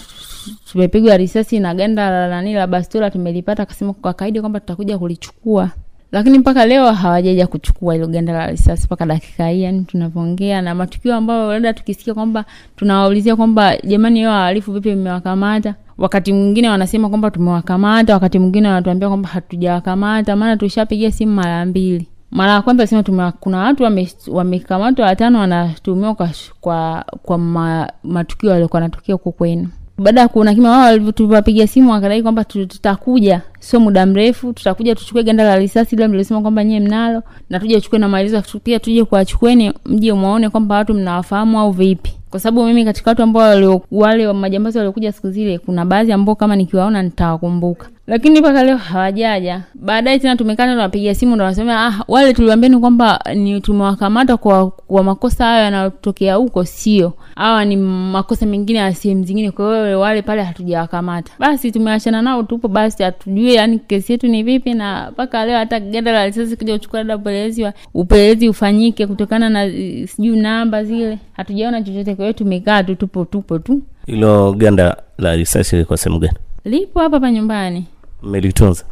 tumepigwa risasi na ganda la nani la bastola tumelipata. Akasema kwa kaidi kwamba tutakuja kulichukua lakini mpaka leo hawajaja kuchukua hilo ganda la risasi mpaka dakika hii yani tunavyoongea na matukio ambayo labda tukisikia kwamba tunawaulizia kwamba jamani hiyo wahalifu vipi mmewakamata wakati mwingine wanasema kwamba tumewakamata wakati mwingine wanatuambia kwamba hatujawakamata maana tulishapigia simu mara mbili. Mara ya kwanza sema kuna watu wame- wamekamatwa watano wanatumiwa kwa, kwa, kwa ma, matukio yaliokuwa natokea huko kwenu baada ya kuona kima wao walivyo- simu wakadai kwamba tutakuja. Sio muda mrefu tutakuja tuchukue ganda la risasi ile mliosema kwamba nyie mnalo na tuje tuchukue na maelezo pia tuje kuwachukueni mje mwaone kwamba watu mnawafahamu au vipi. Kwa sababu mimi katika watu ambao wale wa majambazi waliokuja siku zile kuna baadhi ambao kama nikiwaona nitawakumbuka lakini mpaka leo hawajaja. Baadaye tena tumekaa tunapiga simu ndo wanasema ah, wale tuliwambiani kwamba ni tumewakamata kwa, kwa makosa hayo yanayotokea huko. Sio. Hawa ni makosa mengine ya sehemu zingine kwa hiyo wale pale hatujawakamata. Basi tumeachana nao tupo basi hatujui yani kesi yetu ni vipi na mpaka leo hata ganda la risasi kuja kuchukua labda upelelezi upelelezi ufanyike kutokana na eh, sijui namba zile. Hatujaona chochote kwa hiyo tumekaa tu tupo tupo tu. Hilo ganda la risasi liko sehemu gani? Lipo hapa hapa nyumbani mmelitunza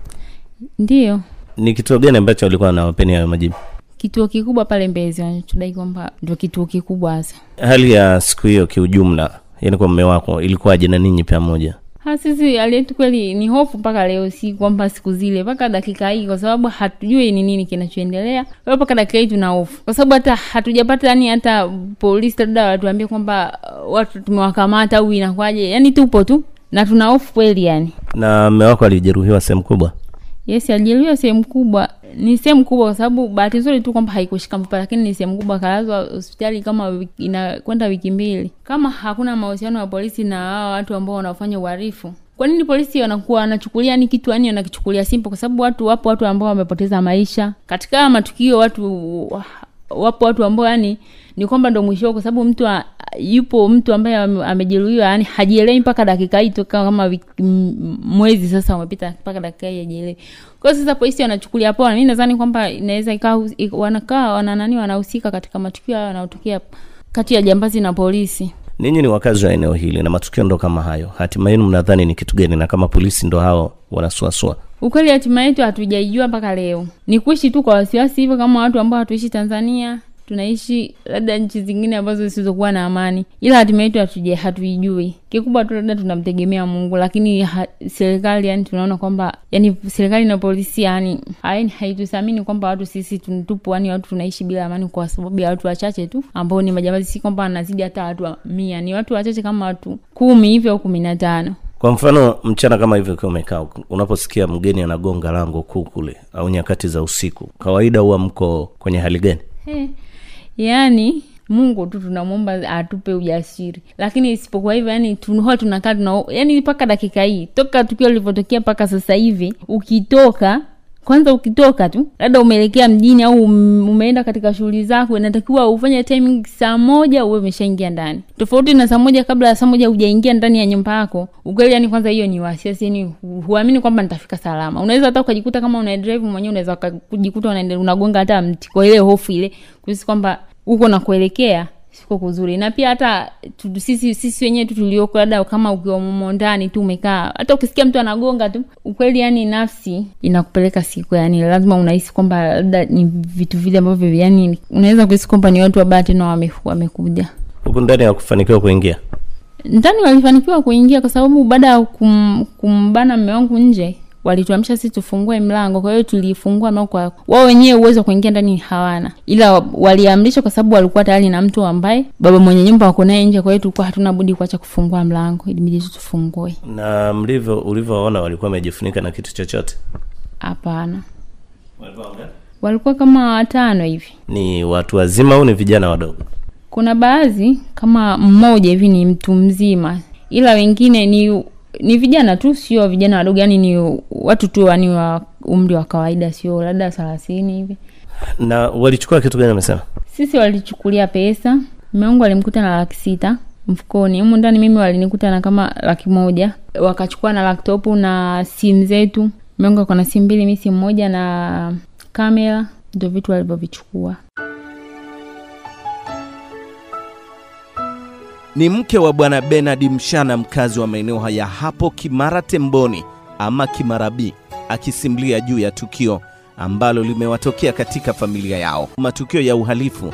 ndio. Ni kituo gani ambacho walikuwa nawapeni hayo majibu? Kituo kikubwa pale mbezi wanachodai kwamba ndio kituo kikubwa hasa. Hali ya siku hiyo kiujumla yani kwa mme wako ilikuwaje na ninyi pamoja ha sisi alietu yetu kweli ni hofu mpaka leo si kwamba siku zile mpaka dakika hii kwa sababu hatujui ni nini kinachoendelea. Leo. mpaka dakika hii tuna hofu. Kwa sababu hata hatujapata yani hata polisi labda watuambie kwamba uh, watu tumewakamata au inakwaje yani tupo tu na tuna hofu kweli yani. Na mme wako alijeruhiwa sehemu kubwa? Yes alijeruhiwa sehemu kubwa. Ni sehemu kubwa kwa sababu bahati nzuri tu kwamba haikushika mfupa lakini ni sehemu kubwa Kalazwa hospitali kama inakwenda wiki mbili. Kama hakuna mahusiano ya polisi na hao watu ambao wanafanya uharifu kwa nini polisi wanakuwa wanachukulia ni kitu yani wanakichukulia simple? Kwa sababu watu wapo watu ambao wamepoteza maisha. Katika matukio watu wapo watu ambao yani ni kwamba ndo mwisho kwa sababu mtu a, yupo mtu ambaye amejeruhiwa yani hajielewi mpaka dakika hii toka kama mwezi sasa umepita mpaka dakika hii hajielewi. Kwa hiyo sasa polisi wanachukulia poa Mimi nadhani kwamba inaweza ikawa wanakaa wanakaa wananani wanahusika katika matukio hayo yanayotokea kati ya jambazi na polisi. Ninyi ni wakazi wa eneo hili na matukio ndo kama hayo. Hatima yenu mnadhani ni kitu gani na kama polisi ndo hao wanasuasua? Ukweli hatima yetu hatujaijua mpaka leo. Ni kuishi tu kwa wasiwasi hivyo kama watu ambao hatuishi tanzania tunaishi labda nchi zingine ambazo zisizokuwa na amani. Ila hatima yetu hatuijui. Kikubwa tu labda tunamtegemea mungu lakini ha, serikali yani tunaona kwamba yani serikali na polisi yani hai- haituthamini kwamba watu sisi tupo yani watu tunaishi bila amani kwa sababu ya watu wachache tu ambao ni majambazi si kwamba anazidi hata watu wa mia. Ni watu wachache kama watu kumi hivyo au kumi na tano. Kwa mfano mchana kama hivyo ukiwa umekaa unaposikia mgeni anagonga lango kuu kule au nyakati za usiku kawaida huwa mko kwenye hali gani? He, yaani mungu tu tunamwomba atupe ujasiri. Lakini isipokuwa hivyo yani huwa tunakaa tuna yani mpaka dakika hii toka tukio lilivyotokea mpaka sasa hivi ukitoka kwanza ukitoka tu labda umeelekea mjini au um- umeenda katika shughuli zako inatakiwa ufanye timing saa moja uwe umeshaingia ndani. Tofauti na saa moja kabla ya saa moja hujaingia ndani ya nyumba yako ukweli yani kwanza hiyo ni wasiwasi yani huamini kwamba nitafika salama. Unaweza hata ukajikuta kama una drive mwenyewe unaweza ukajikuta unagonga hata mti kwa ile hofu ile kuhisi kwamba huko na kuelekea siko kuzuri. Na pia hata tu, sisi sisi wenyewe tu tulioko labda kama ukiwa mumo ndani tu umekaa hata ukisikia mtu anagonga tu ukweli yani nafsi inakupeleka siku yani lazima unahisi kwamba labda ni vitu vile ambavyo yani unaweza kuhisi kwamba ni watu wabaya tena wame- wamekuja. Huku ndani ya kufanikiwa kuingia? Ndani walifanikiwa kuingia kwa sababu baada ya kum, kumbana mme wangu nje walituamsha sisi tufungue mlango kwa hiyo tulifungua mlango kwa wao wenyewe uwezo wa kuingia ndani hawana. Ila waliamrisha kwa sababu walikuwa tayari na mtu ambaye baba mwenye nyumba wako naye nje kwa hiyo tulikuwa hatuna budi kuacha kufungua mlango ilibidi tu tufungue. Na mlivyo ulivyoona walikuwa wamejifunika na kitu chochote? Hapana. Walikuwa kama watano hivi. Ni watu wazima au ni vijana wadogo? Kuna baadhi kama mmoja hivi ni mtu mzima ila wengine ni ni vijana tu sio vijana wadogo yani ni watu tu yani wa umri wa kawaida sio labda thelathini hivi. Na walichukua kitu gani amesema sisi walichukulia pesa. Meungu alimkuta na laki sita mfukoni. Humu ndani mimi walinikuta na kama laki moja. Wakachukua na laptopu na simu zetu. Meungu ako na simu mbili mi simu moja na kamera. Ndo vitu walivyovichukua ni mke wa bwana benard mshana mkazi wa maeneo haya hapo kimara temboni ama kimarabi akisimulia juu ya tukio ambalo limewatokea katika familia yao. Matukio ya uhalifu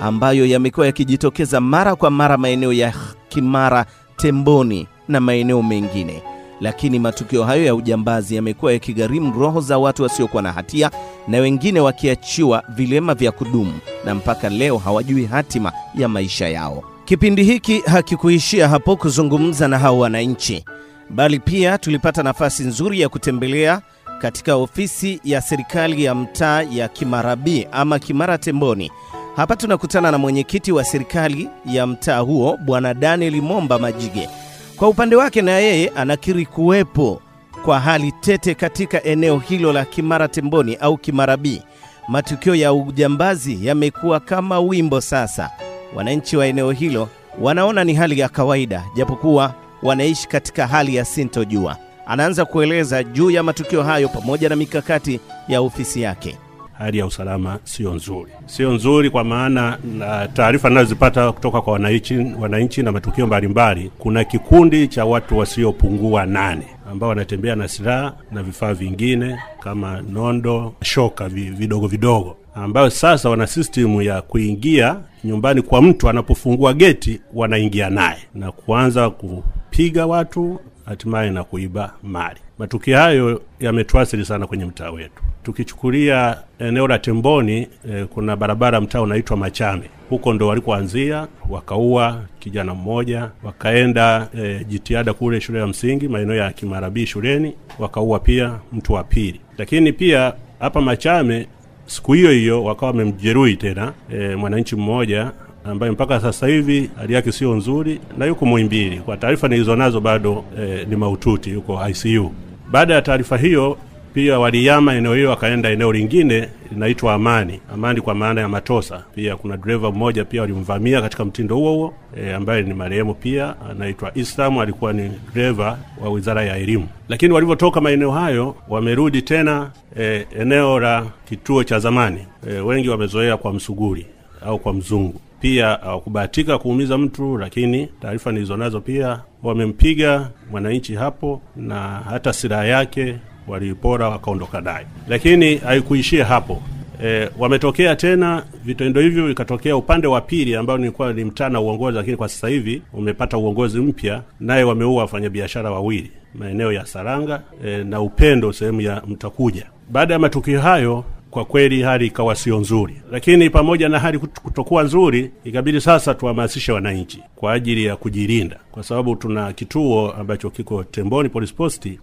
ambayo yamekuwa yakijitokeza mara kwa mara maeneo ya kimara temboni na maeneo mengine. Lakini matukio hayo ya ujambazi yamekuwa yakigharimu roho za watu wasiokuwa na hatia na wengine wakiachiwa vilema vya kudumu na mpaka leo hawajui hatima ya maisha yao Kipindi hiki hakikuishia hapo kuzungumza na hao wananchi, bali pia tulipata nafasi nzuri ya kutembelea katika ofisi ya serikali ya mtaa ya Kimarabi ama Kimara Temboni. Hapa tunakutana na mwenyekiti wa serikali ya mtaa huo Bwana Daniel Momba Majige. Kwa upande wake, na yeye anakiri kuwepo kwa hali tete katika eneo hilo la Kimara Temboni au Kimarabi. Matukio ya ujambazi yamekuwa kama wimbo sasa wananchi wa eneo hilo wanaona ni hali ya kawaida, japokuwa wanaishi katika hali ya sintojua. Anaanza kueleza juu ya matukio hayo pamoja na mikakati ya ofisi yake. hali ya usalama sio nzuri, sio nzuri kwa maana na taarifa ninazozipata kutoka kwa wananchi, wananchi na matukio mbalimbali, kuna kikundi cha watu wasiopungua nane ambao wanatembea na silaha na vifaa vingine kama nondo, shoka vidogo vidogo, ambayo sasa wana system ya kuingia nyumbani kwa mtu anapofungua geti, wanaingia naye na kuanza kupiga watu hatimaye na kuiba mali. Matukio hayo yametuathiri sana kwenye mtaa wetu. Tukichukulia eneo la Temboni eh, kuna barabara mtaa unaitwa Machame, huko ndo walikoanzia, wakaua kijana mmoja, wakaenda eh, jitihada kule shule ya msingi maeneo ya Kimarabii shuleni, wakaua pia mtu wa pili. Lakini pia hapa Machame siku hiyo hiyo wakawa wamemjeruhi tena e, mwananchi mmoja ambaye mpaka sasa hivi hali yake sio nzuri na yuko Muhimbili. Kwa taarifa nilizonazo bado e, ni mahututi, yuko ICU. Baada ya taarifa hiyo pia waliyama eneo hilo wakaenda eneo lingine linaitwa Amani. Amani kwa maana ya Matosa. Pia kuna dreva mmoja pia walimvamia katika mtindo huo huo e, ambaye ni marehemu pia anaitwa Islam, alikuwa ni dreva wa Wizara ya Elimu. Lakini walivyotoka maeneo hayo wamerudi tena e, eneo la kituo cha zamani. E, wengi wamezoea kwa Msuguri au kwa Mzungu. Pia hawakubahatika kuumiza mtu, lakini taarifa nilizonazo pia wamempiga mwananchi hapo na hata silaha yake walipora wakaondoka naye, lakini haikuishia hapo. E, wametokea tena vitendo hivyo vikatokea upande wa pili ambao nilikuwa ni mtaa na uongozi, lakini kwa sasa hivi umepata uongozi mpya, naye wameua wafanyabiashara wawili maeneo ya Saranga e, na Upendo sehemu ya Mtakuja. Baada ya matukio hayo kwa kweli hali ikawa sio nzuri, lakini pamoja na hali kutokuwa nzuri, ikabidi sasa tuhamasishe wananchi kwa ajili ya kujilinda, kwa sababu tuna kituo ambacho kiko Temboni Police Posti,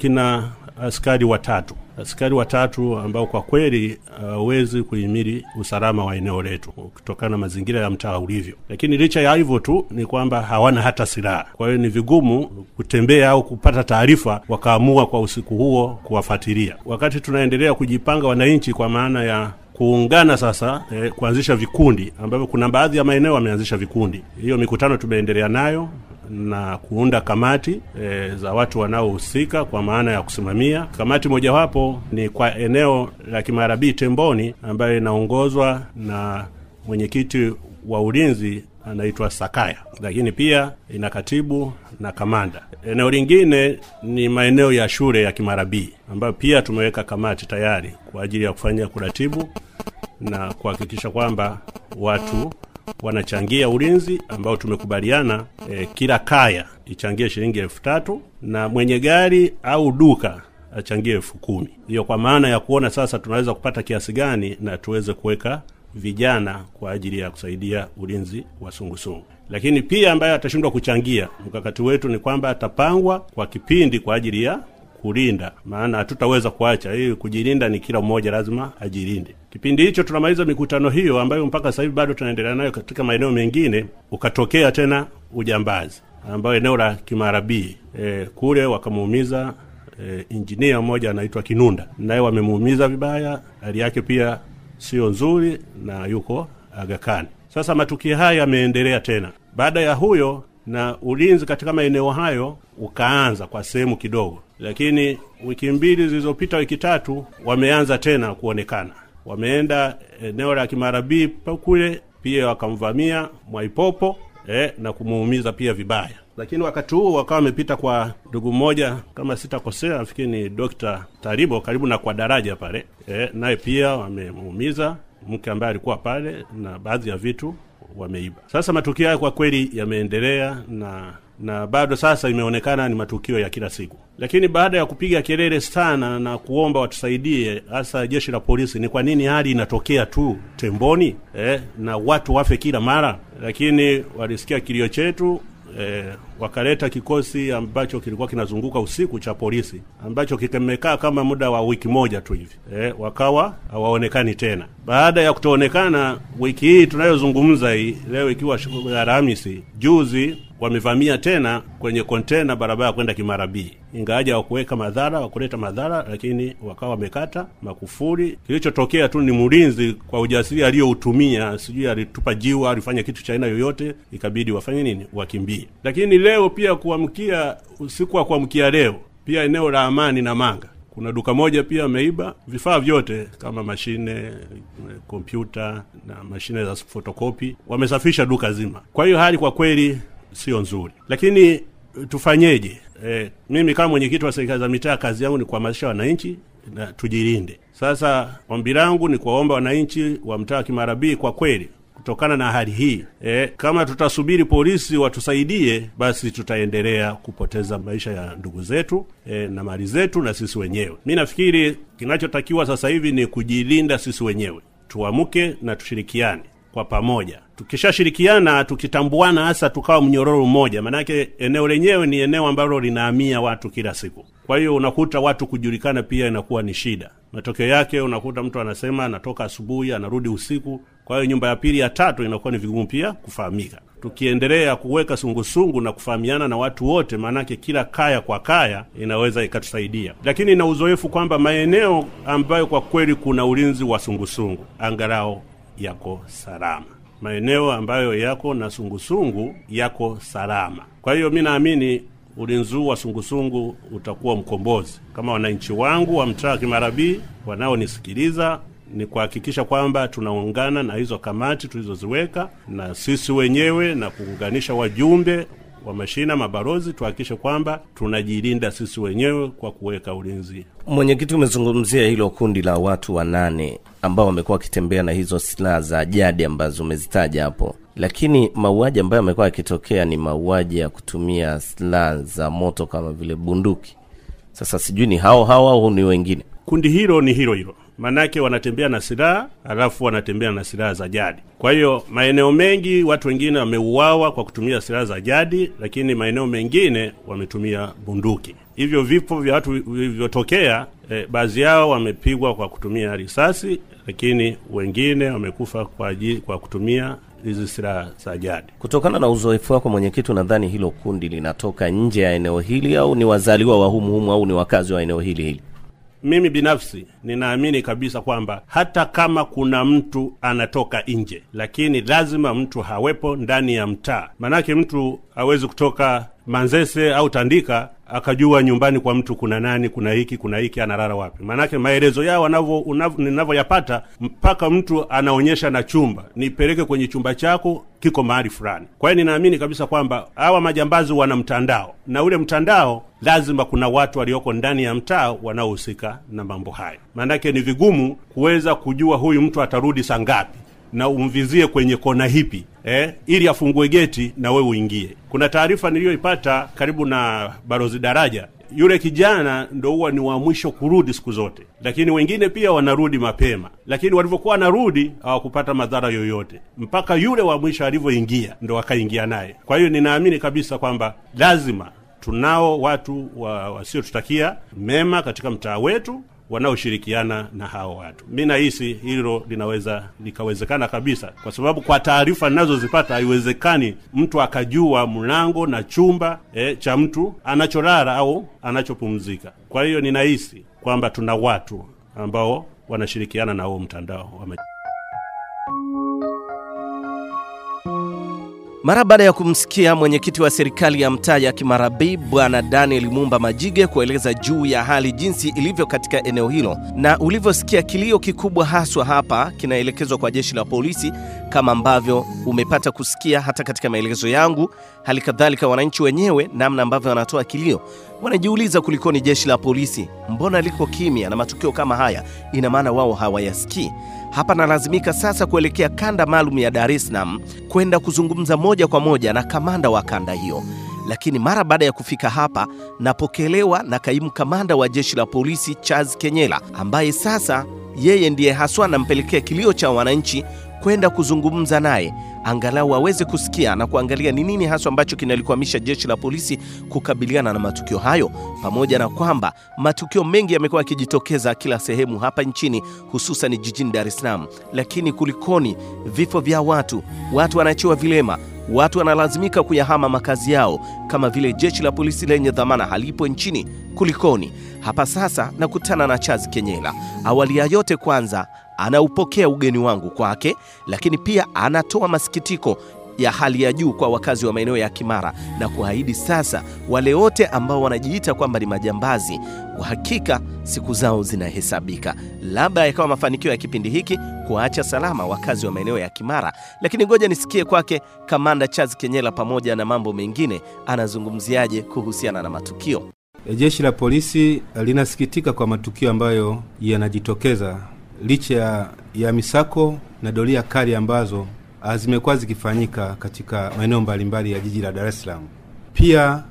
kina askari watatu askari watatu ambao kwa kweli hawezi kuhimili usalama wa eneo letu kutokana na mazingira ya mtaa ulivyo. Lakini licha ya hivyo tu ni kwamba hawana hata silaha, kwa hiyo ni vigumu kutembea au kupata taarifa, wakaamua kwa usiku huo kuwafatilia Wakati tunaendelea kujipanga wananchi, kwa maana ya kuungana sasa eh, kuanzisha vikundi ambavyo kuna baadhi ya maeneo wameanzisha vikundi. Hiyo mikutano tumeendelea nayo na kuunda kamati e, za watu wanaohusika kwa maana ya kusimamia. Kamati mojawapo ni kwa eneo la Kimarabii Temboni, ambayo inaongozwa na mwenyekiti wa ulinzi anaitwa Sakaya, lakini pia ina katibu na kamanda. Eneo lingine ni maeneo ya shule ya Kimarabii ambayo pia tumeweka kamati tayari kwa ajili ya kufanya kuratibu na kuhakikisha kwamba watu wanachangia ulinzi ambao tumekubaliana e, kila kaya ichangie shilingi elfu tatu na mwenye gari au duka achangie elfu kumi. Hiyo kwa maana ya kuona sasa tunaweza kupata kiasi gani na tuweze kuweka vijana kwa ajili ya kusaidia ulinzi wa sungusungu lakini pia ambayo atashindwa kuchangia mkakati wetu ni kwamba atapangwa kwa kipindi kwa ajili ya kulinda. Maana hatutaweza kuacha. Hii kujilinda ni kila mmoja lazima ajilinde. Kipindi hicho tunamaliza mikutano hiyo ambayo mpaka sasa hivi bado tunaendelea nayo katika maeneo mengine ukatokea tena ujambazi ambayo eneo la kimarabii e, kule wakamuumiza e, injinia mmoja anaitwa kinunda. Naye wamemuumiza vibaya hali yake pia sio nzuri na yuko agakani. Sasa matukio haya yameendelea tena. Baada ya huyo na ulinzi katika maeneo hayo ukaanza kwa sehemu kidogo lakini wiki mbili zilizopita wiki tatu wameanza tena kuonekana. Wameenda eneo la kimarabii kule pia wakamvamia mwaipopo eh, na kumuumiza pia vibaya. Lakini wakati huo wakawa wamepita kwa ndugu mmoja kama sitakosea nafikiri ni Dokta Taribo karibu na kwa daraja pale eh, naye pia wamemuumiza. Mke ambaye alikuwa pale na baadhi ya vitu wameiba. Sasa matukio haya kwa kweli yameendelea na na bado sasa imeonekana ni matukio ya kila siku, lakini baada ya kupiga kelele sana na kuomba watusaidie, hasa jeshi la polisi, ni kwa nini hali inatokea tu Temboni eh, na watu wafe kila mara? Lakini walisikia kilio chetu eh, wakaleta kikosi ambacho kilikuwa kinazunguka usiku cha polisi ambacho kimekaa kama muda wa wiki moja tu hivi e, wakawa hawaonekani tena. Baada ya kutoonekana, wiki hii tunayozungumza hii leo, ikiwa Alhamisi, juzi wamevamia tena kwenye kontena barabara ya kwenda Kimarabii, ingawaja wakuweka madhara wakuleta madhara, lakini wakawa wamekata makufuri. Kilichotokea tu ni mlinzi kwa ujasiri aliyoutumia, sijui alitupa jiwa, alifanya kitu cha aina yoyote, ikabidi wafanye nini, wakimbie. Lakini leo pia kuamkia, usiku wa kuamkia leo, pia eneo la Amani na Manga kuna duka moja pia ameiba vifaa vyote kama mashine kompyuta na mashine za fotokopi, wamesafisha duka zima. Kwa hiyo hali kwa kweli sio nzuri, lakini tufanyeje? E, mimi kama mwenyekiti wa serikali za mitaa, kazi yangu ni kuhamasisha wananchi na tujilinde. Sasa ombi langu ni kuwaomba wananchi wa mtaa wa Kimarabii kwa kweli kutokana na hali hii e, kama tutasubiri polisi watusaidie, basi tutaendelea kupoteza maisha ya ndugu zetu e, na mali zetu na sisi wenyewe. Mi nafikiri kinachotakiwa sasa hivi ni kujilinda sisi wenyewe, tuamke na tushirikiane kwa pamoja. Tukishashirikiana, tukitambuana, hasa tukawa mnyororo mmoja, maanake eneo lenyewe ni eneo ambalo linaamia watu kila siku. Kwa hiyo unakuta watu kujulikana pia inakuwa ni shida. Matokeo yake unakuta mtu anasema anatoka asubuhi anarudi usiku, kwa hiyo nyumba ya pili ya tatu inakuwa ni vigumu pia kufahamika. Tukiendelea kuweka sungusungu na kufahamiana na watu wote, maanake kila kaya kwa kaya inaweza ikatusaidia. Lakini na uzoefu kwamba maeneo ambayo kwa kweli kuna ulinzi wa sungusungu angalau yako salama maeneo ambayo yako na sungusungu yako salama. Kwa hiyo mi naamini ulinzi wa sungusungu utakuwa mkombozi. Kama wananchi wangu wa mtaa Kimarabii wanaonisikiliza, ni kuhakikisha kwamba tunaungana na hizo kamati tulizoziweka na sisi wenyewe na kuunganisha wajumbe wa mashina, mabalozi, tuhakikishe kwamba tunajilinda sisi wenyewe kwa kuweka ulinzi. Mwenyekiti, umezungumzia hilo kundi la watu wanane ambao wamekuwa wakitembea na hizo silaha za jadi ambazo umezitaja hapo, lakini mauaji ambayo yamekuwa yakitokea ni mauaji ya kutumia silaha za moto kama vile bunduki. Sasa sijui ni hao hao au ni wengine. Kundi hilo ni hilo hilo, manake wanatembea na silaha alafu wanatembea na silaha za jadi. Kwa hiyo maeneo mengi watu wengine wameuawa kwa kutumia silaha za jadi, lakini maeneo mengine wametumia bunduki. Hivyo vipo vya watu vilivyotokea, eh, baadhi yao wamepigwa kwa kutumia risasi, lakini wengine wamekufa kwa ajili kwa kutumia hizi silaha za jadi. Kutokana na uzoefu wako mwenyekiti, unadhani hilo kundi linatoka nje ya eneo hili au ni wazaliwa wa humu humu au ni wakazi wa eneo hili hili? Mimi binafsi ninaamini kabisa kwamba hata kama kuna mtu anatoka nje, lakini lazima mtu hawepo ndani ya mtaa. Maanake mtu awezi kutoka Manzese au Tandika akajua nyumbani kwa mtu kuna nani, kuna hiki, kuna hiki, analala wapi. Maanake maelezo yao ninavyoyapata, mpaka mtu anaonyesha na chumba, nipeleke kwenye chumba chako kiko mahali fulani. Kwa hiyo ninaamini kabisa kwamba hawa majambazi wana mtandao, na ule mtandao lazima kuna watu walioko ndani ya mtaa wanaohusika na mambo hayo. Maanake ni vigumu kuweza kujua huyu mtu atarudi saa ngapi na umvizie kwenye kona hipi eh, ili afungue geti na wewe uingie. Kuna taarifa niliyoipata karibu na Balozi Daraja, yule kijana ndo huwa ni wa mwisho kurudi siku zote, lakini wengine pia wanarudi mapema, lakini walivyokuwa wanarudi hawakupata madhara yoyote mpaka yule wa mwisho alivyoingia ndo wakaingia naye. Kwa hiyo ninaamini kabisa kwamba lazima tunao watu wa, wasiotutakia mema katika mtaa wetu wanaoshirikiana na hao watu. Mi nahisi hilo linaweza likawezekana kabisa, kwa sababu kwa taarifa ninazozipata haiwezekani mtu akajua mlango na chumba eh, cha mtu anacholala au anachopumzika. Kwa hiyo ninahisi kwamba tuna watu ambao wanashirikiana na huo mtandao wa Mara baada ya kumsikia mwenyekiti wa serikali ya mtaa ya Kimarabi Bwana Daniel Mumba Majige kueleza juu ya hali jinsi ilivyo katika eneo hilo, na ulivyosikia kilio kikubwa haswa hapa kinaelekezwa kwa jeshi la polisi, kama ambavyo umepata kusikia hata katika maelezo yangu, hali kadhalika wananchi wenyewe namna ambavyo wanatoa kilio, wanajiuliza kulikoni jeshi la polisi, mbona liko kimya na matukio kama haya? Ina maana wao hawayasikii? Hapa nalazimika sasa kuelekea kanda maalum ya Dar es Salaam kwenda kuzungumza moja kwa moja na kamanda wa kanda hiyo. Lakini mara baada ya kufika hapa, napokelewa na kaimu kamanda wa jeshi la polisi Charles Kenyela, ambaye sasa yeye ndiye haswa nampelekea kilio cha wananchi kwenda kuzungumza naye angalau aweze kusikia na kuangalia ni nini haswa ambacho kinalikwamisha jeshi la polisi kukabiliana na matukio hayo, pamoja na kwamba matukio mengi yamekuwa yakijitokeza kila sehemu hapa nchini, hususan jijini Dar es Salaam. Lakini kulikoni vifo vya watu, watu wanaachiwa vilema, watu wanalazimika kuyahama makazi yao, kama vile jeshi la polisi lenye dhamana halipo nchini. Kulikoni? Hapa sasa nakutana na chazi Kenyela. Awali ya yote, kwanza anaupokea ugeni wangu kwake, lakini pia anatoa masikitiko ya hali ya juu kwa wakazi wa maeneo ya Kimara na kuahidi sasa wale wote ambao wanajiita kwamba ni majambazi, kwa hakika siku zao zinahesabika. Labda yakawa mafanikio ya kipindi hiki kuwaacha salama wakazi wa maeneo ya Kimara, lakini ngoja nisikie kwake Kamanda Charles Kenyela, pamoja na mambo mengine, anazungumziaje kuhusiana na matukio. Jeshi la polisi linasikitika kwa matukio ambayo yanajitokeza licha ya, ya misako na doria kali ambazo zimekuwa zikifanyika katika maeneo mbalimbali ya jiji la Dar es Salaam. Pia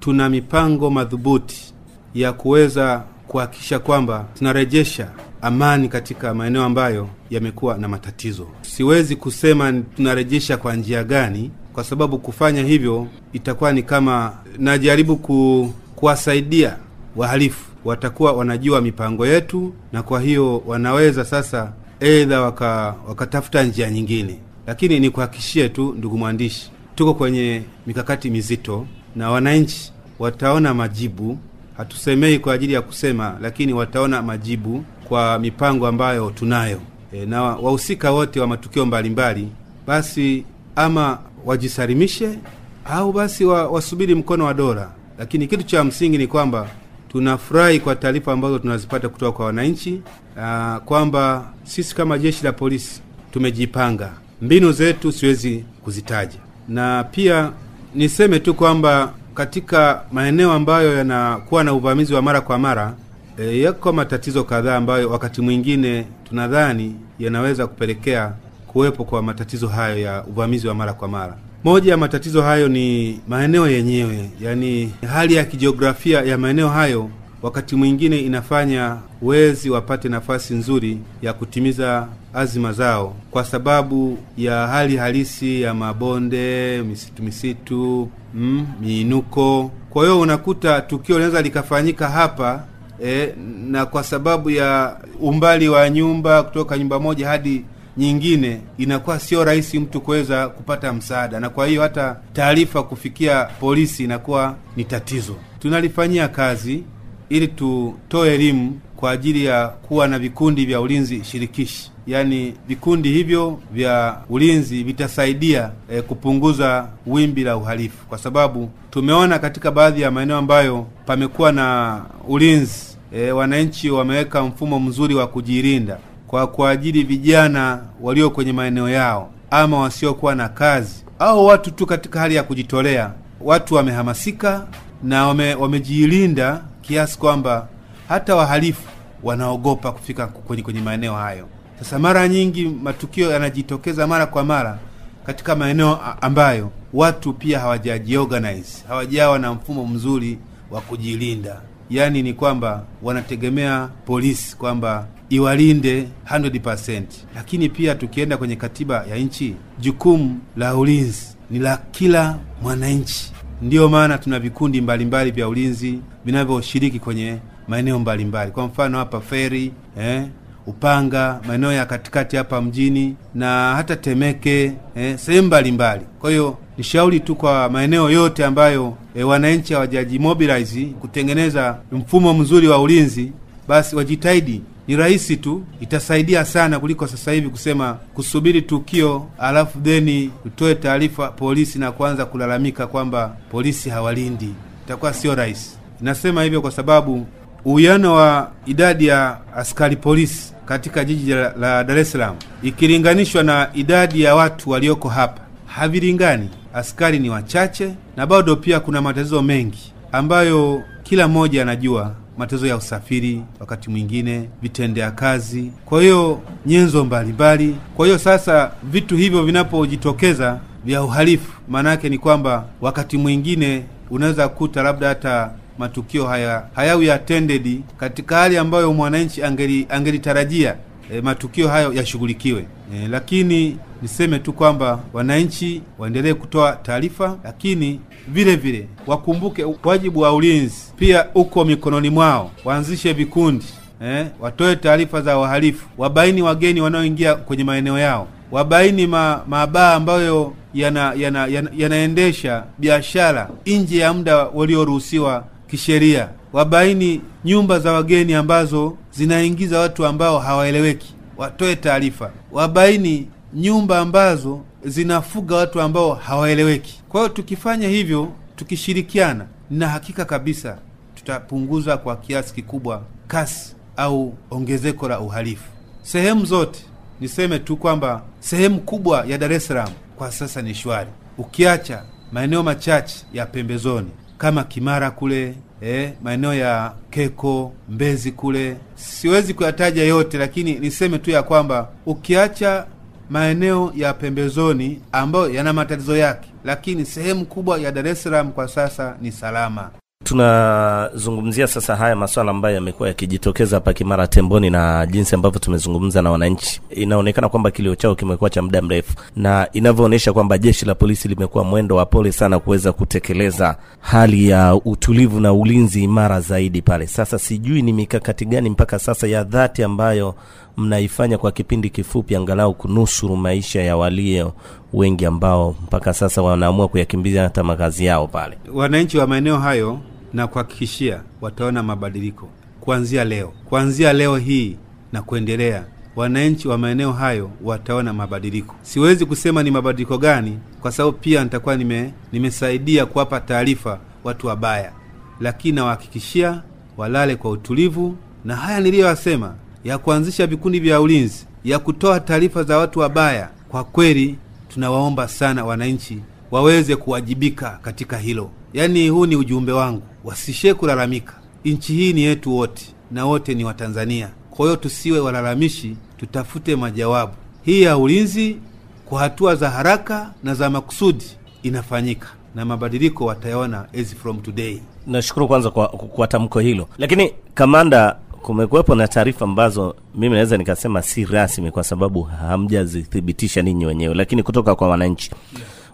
tuna mipango madhubuti ya kuweza kuhakikisha kwamba tunarejesha amani katika maeneo ambayo yamekuwa na matatizo. Siwezi kusema tunarejesha kwa njia gani, kwa sababu kufanya hivyo itakuwa ni kama najaribu ku, kuwasaidia wahalifu watakuwa wanajua mipango yetu, na kwa hiyo wanaweza sasa aidha waka, wakatafuta njia nyingine, lakini ni kuhakikishie tu ndugu mwandishi, tuko kwenye mikakati mizito na wananchi wataona majibu. Hatusemei kwa ajili ya kusema, lakini wataona majibu kwa mipango ambayo tunayo. E, na wahusika wote wa matukio mbalimbali mbali, basi ama wajisalimishe au basi wa, wasubiri mkono wa dola, lakini kitu cha msingi ni kwamba tunafurahi kwa taarifa ambazo tunazipata kutoka kwa wananchi uh, kwamba sisi kama jeshi la polisi tumejipanga. Mbinu zetu siwezi kuzitaja, na pia niseme tu kwamba katika maeneo ambayo yanakuwa na uvamizi wa mara kwa mara e, yako matatizo kadhaa ambayo wakati mwingine tunadhani yanaweza kupelekea kuwepo kwa matatizo hayo ya uvamizi wa mara kwa mara. Moja ya matatizo hayo ni maeneo yenyewe, yaani hali ya kijiografia ya maeneo hayo wakati mwingine inafanya wezi wapate nafasi nzuri ya kutimiza azima zao, kwa sababu ya hali halisi ya mabonde, misitu misitu, mm, miinuko. Kwa hiyo unakuta tukio linaweza likafanyika hapa e, na kwa sababu ya umbali wa nyumba kutoka nyumba moja hadi nyingine inakuwa sio rahisi mtu kuweza kupata msaada, na kwa hiyo hata taarifa kufikia polisi inakuwa ni tatizo. Tunalifanyia kazi ili tutoe elimu kwa ajili ya kuwa na vikundi vya ulinzi shirikishi, yaani vikundi hivyo vya ulinzi vitasaidia e, kupunguza wimbi la uhalifu, kwa sababu tumeona katika baadhi ya maeneo ambayo pamekuwa na ulinzi e, wananchi wameweka mfumo mzuri wa kujilinda kwa kuajiri vijana walio kwenye maeneo yao ama wasiokuwa na kazi au watu tu katika hali ya kujitolea. Watu wamehamasika na wame, wamejilinda kiasi kwamba hata wahalifu wanaogopa kufika kwenye, kwenye maeneo hayo. Sasa mara nyingi matukio yanajitokeza mara kwa mara katika maeneo ambayo watu pia hawajajiorganize, hawajawa na mfumo mzuri wa kujilinda. Yaani ni kwamba wanategemea polisi kwamba iwalinde 100%, lakini pia tukienda kwenye katiba ya nchi, jukumu la ulinzi ni la kila mwananchi. Ndiyo maana tuna vikundi mbalimbali vya ulinzi vinavyoshiriki kwenye maeneo mbalimbali, kwa mfano hapa Feri eh, Upanga, maeneo ya katikati hapa mjini na hata Temeke eh, sehemu mbalimbali. Kwa hiyo ni shauri tu kwa maeneo yote ambayo eh, wananchi hawajajimobilize kutengeneza mfumo mzuri wa ulinzi, basi wajitahidi. Ni rahisi tu, itasaidia sana kuliko sasa hivi kusema kusubiri tukio alafu deni utoe taarifa polisi na kuanza kulalamika kwamba polisi hawalindi. Itakuwa sio rahisi. inasema hivyo kwa sababu uwiano wa idadi ya askari polisi katika jiji la, la Dar es Salaam ikilinganishwa na idadi ya watu walioko hapa havilingani. Askari ni wachache, na bado pia kuna matatizo mengi ambayo kila mmoja anajua, matatizo ya usafiri, wakati mwingine vitendea kazi, kwa hiyo nyenzo mbalimbali. Kwa hiyo sasa vitu hivyo vinapojitokeza vya uhalifu, maana yake ni kwamba wakati mwingine unaweza kuta labda hata matukio haya hayawi attended katika hali ambayo mwananchi angeli angelitarajia e, matukio hayo yashughulikiwe. E, lakini niseme tu kwamba wananchi waendelee kutoa taarifa, lakini vile vile wakumbuke wajibu wa ulinzi. Pia uko mikononi mwao. Waanzishe vikundi eh, watoe taarifa za wahalifu, wabaini wageni wanaoingia kwenye maeneo yao, wabaini ma, mabaa ambayo yana, yana, yana, yanaendesha biashara nje ya muda walioruhusiwa kisheria, wabaini nyumba za wageni ambazo zinaingiza watu ambao hawaeleweki, watoe taarifa, wabaini nyumba ambazo zinafuga watu ambao hawaeleweki. Kwa hiyo tukifanya hivyo, tukishirikiana, na hakika kabisa tutapunguza kwa kiasi kikubwa kasi au ongezeko la uhalifu sehemu zote. Niseme tu kwamba sehemu kubwa ya Dar es Salaam kwa sasa ni shwari, ukiacha maeneo machache ya pembezoni kama Kimara kule eh, maeneo ya Keko, Mbezi kule, siwezi kuyataja yote, lakini niseme tu ya kwamba ukiacha maeneo ya pembezoni ambayo yana matatizo yake, lakini sehemu kubwa ya Dar es Salaam kwa sasa ni salama. Tunazungumzia sasa haya maswala ambayo yamekuwa yakijitokeza hapa Kimara Temboni, na jinsi ambavyo tumezungumza na wananchi, inaonekana kwamba kilio chao kimekuwa cha muda mrefu, na inavyoonyesha kwamba jeshi la polisi limekuwa mwendo wa pole sana kuweza kutekeleza hali ya utulivu na ulinzi imara zaidi pale. Sasa sijui ni mikakati gani mpaka sasa ya dhati ambayo mnaifanya kwa kipindi kifupi, angalau kunusuru maisha ya walio wengi ambao mpaka sasa wanaamua kuyakimbiza hata makazi yao pale. Wananchi wa maeneo hayo na kuhakikishia wataona mabadiliko kuanzia leo, kuanzia leo hii na kuendelea. Wananchi wa maeneo hayo wataona mabadiliko. Siwezi kusema ni mabadiliko gani, kwa sababu pia nitakuwa nime, nimesaidia kuwapa taarifa watu wabaya, lakini nawahakikishia walale kwa utulivu, na haya niliyoyasema ya kuanzisha vikundi vya ulinzi, ya kutoa taarifa za watu wabaya, kwa kweli tunawaomba sana wananchi waweze kuwajibika katika hilo. Yaani, huu ni ujumbe wangu, wasishie kulalamika. Nchi hii ni yetu wote na wote ni Watanzania. Kwa hiyo tusiwe walalamishi, tutafute majawabu. Hii ya ulinzi kwa hatua za haraka na za makusudi inafanyika na mabadiliko watayaona as from today. Nashukuru kwanza kwa, kwa tamko hilo, lakini kamanda, kumekuwepo na taarifa ambazo mimi naweza nikasema si rasmi kwa sababu hamjazithibitisha ninyi wenyewe, lakini kutoka kwa wananchi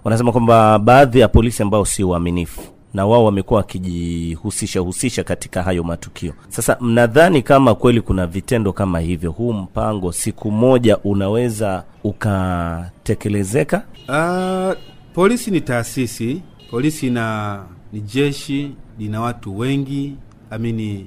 wanasema kwamba baadhi ya polisi ambao si waaminifu na wao wamekuwa wakijihusisha husisha katika hayo matukio. Sasa mnadhani kama kweli kuna vitendo kama hivyo, huu mpango siku moja unaweza ukatekelezeka? Uh, polisi ni taasisi, polisi na ni jeshi, lina watu wengi, amini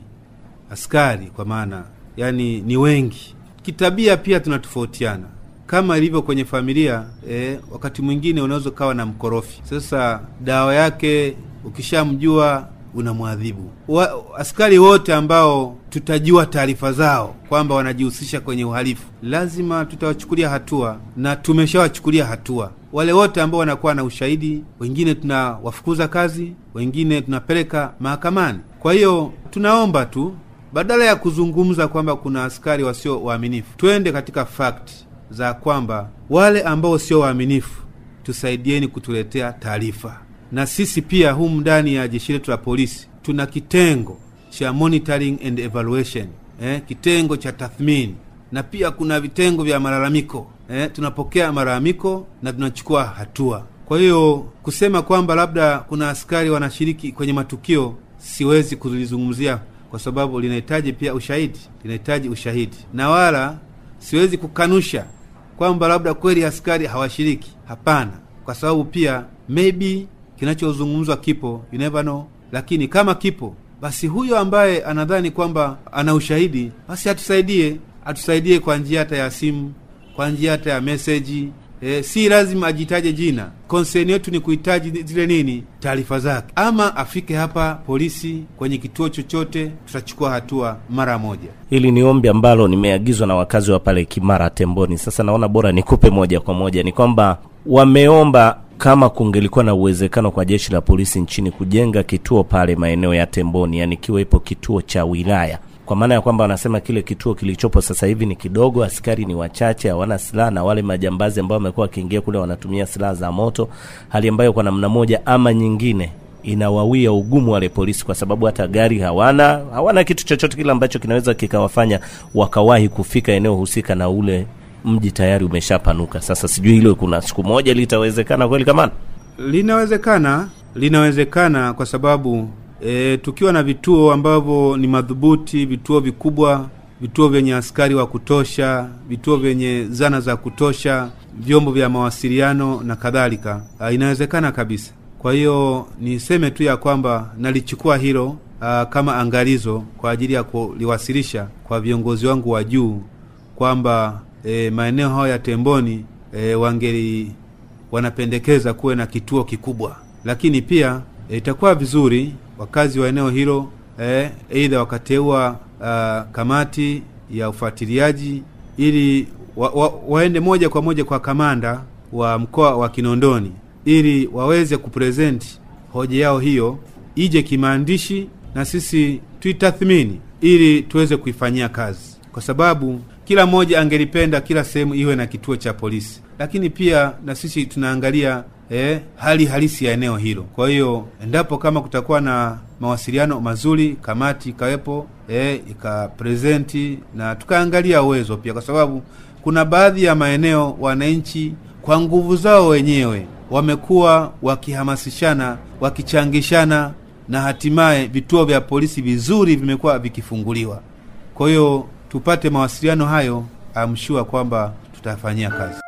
askari kwa maana yani ni wengi. Kitabia pia tunatofautiana kama ilivyo kwenye familia eh, wakati mwingine unaweza ukawa na mkorofi. Sasa dawa yake ukishamjua unamwadhibu. Wa, askari wote ambao tutajua taarifa zao kwamba wanajihusisha kwenye uhalifu, lazima tutawachukulia hatua na tumeshawachukulia hatua. Wale wote ambao wanakuwa na ushahidi, wengine tunawafukuza kazi, wengine tunapeleka mahakamani. Kwa hiyo tunaomba tu badala ya kuzungumza kwamba kuna askari wasio waaminifu, twende katika fakti za kwamba wale ambao sio waaminifu, tusaidieni kutuletea taarifa. Na sisi pia humu ndani ya jeshi letu la polisi tuna kitengo cha monitoring and evaluation eh, kitengo cha tathmini na pia kuna vitengo vya malalamiko eh, tunapokea malalamiko na tunachukua hatua. Kwa hiyo kusema kwamba labda kuna askari wanashiriki kwenye matukio siwezi kulizungumzia kwa sababu linahitaji pia ushahidi, linahitaji ushahidi, na wala siwezi kukanusha kwamba labda kweli askari hawashiriki. Hapana, kwa sababu pia maybe kinachozungumzwa kipo, you never know. Lakini kama kipo, basi huyo ambaye anadhani kwamba ana ushahidi, basi atusaidie, atusaidie kwa njia hata ya simu, kwa njia hata ya meseji. E, si lazima ajitaje jina. Konseni yetu ni kuhitaji zile nini, taarifa zake, ama afike hapa polisi kwenye kituo chochote, tutachukua hatua mara moja. Hili ni ombi ambalo nimeagizwa na wakazi wa pale Kimara Temboni. Sasa naona bora nikupe moja kwa moja, ni kwamba wameomba kama kungelikuwa na uwezekano kwa jeshi la polisi nchini kujenga kituo pale maeneo ya Temboni, yani kiwepo kituo cha wilaya kwa maana ya kwamba wanasema kile kituo kilichopo sasa hivi ni kidogo, askari ni wachache, hawana silaha, na wale majambazi ambao wamekuwa wakiingia kule wanatumia silaha za moto, hali ambayo kwa namna moja ama nyingine inawawia ugumu wale polisi, kwa sababu hata gari hawana, hawana kitu chochote kile ambacho kinaweza kikawafanya wakawahi kufika eneo husika, na ule mji tayari umeshapanuka. Sasa sijui hilo kuna siku moja litawezekana kweli? Kamana, linawezekana, linawezekana kwa sababu E, tukiwa na vituo ambavyo ni madhubuti, vituo vikubwa, vituo vyenye askari wa kutosha, vituo vyenye zana za kutosha, vyombo vya mawasiliano na kadhalika, inawezekana kabisa. Kwa hiyo niseme tu ya kwamba nalichukua hilo a, kama angalizo kwa ajili ya kuliwasilisha kwa viongozi wangu wa juu kwamba e, maeneo hayo ya Temboni e, wangeli wanapendekeza kuwe na kituo kikubwa, lakini pia itakuwa e, vizuri wakazi wa eneo hilo eh, wakateua uh, kamati ya ufuatiliaji ili wa, wa, waende moja kwa moja kwa kamanda wa mkoa wa Kinondoni ili waweze kupresenti hoja yao hiyo, ije kimaandishi na sisi tuitathmini ili tuweze kuifanyia kazi, kwa sababu kila mmoja angelipenda kila sehemu iwe na kituo cha polisi, lakini pia na sisi tunaangalia eh, hali halisi ya eneo hilo. Kwa hiyo endapo kama kutakuwa na mawasiliano mazuri, kamati ikawepo, eh, ikaprezenti na tukaangalia uwezo pia, kwa sababu kuna baadhi ya maeneo wananchi kwa nguvu zao wenyewe wamekuwa wakihamasishana, wakichangishana na hatimaye vituo vya polisi vizuri vimekuwa vikifunguliwa. Kwa hiyo tupate mawasiliano hayo, amshua kwamba tutafanyia kazi.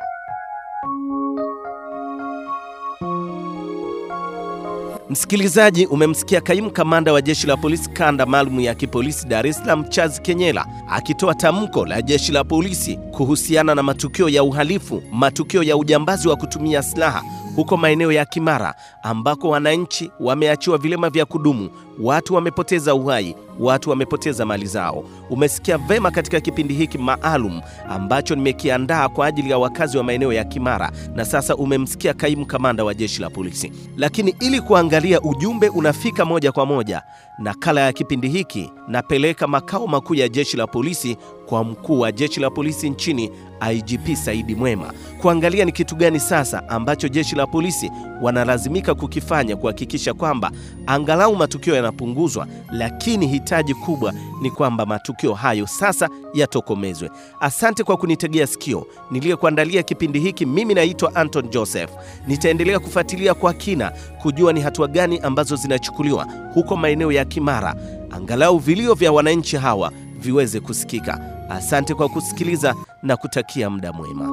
Msikilizaji, umemsikia kaimu kamanda wa jeshi la polisi kanda maalum ya kipolisi Dar es Salaam Charles Kenyela akitoa tamko la jeshi la polisi kuhusiana na matukio ya uhalifu, matukio ya ujambazi wa kutumia silaha huko maeneo ya Kimara ambako wananchi wameachiwa vilema vya kudumu, watu wamepoteza uhai, watu wamepoteza mali zao. Umesikia vema katika kipindi hiki maalum ambacho nimekiandaa kwa ajili ya wakazi wa maeneo ya Kimara, na sasa umemsikia kaimu kamanda wa jeshi la polisi. Lakini ili kuangalia ujumbe unafika moja kwa moja, nakala ya kipindi hiki napeleka makao makuu ya jeshi la polisi kwa mkuu wa jeshi la polisi nchini IGP Saidi Mwema kuangalia ni kitu gani sasa ambacho jeshi la polisi wanalazimika kukifanya kuhakikisha kwamba angalau matukio yanapunguzwa, lakini hitaji kubwa ni kwamba matukio hayo sasa yatokomezwe. Asante kwa kunitegea sikio. Niliyekuandalia kipindi hiki mimi naitwa Anton Joseph. Nitaendelea kufuatilia kwa kina kujua ni hatua gani ambazo zinachukuliwa huko maeneo ya Kimara, angalau vilio vya wananchi hawa viweze kusikika. Asante kwa kusikiliza na kutakia muda mwema.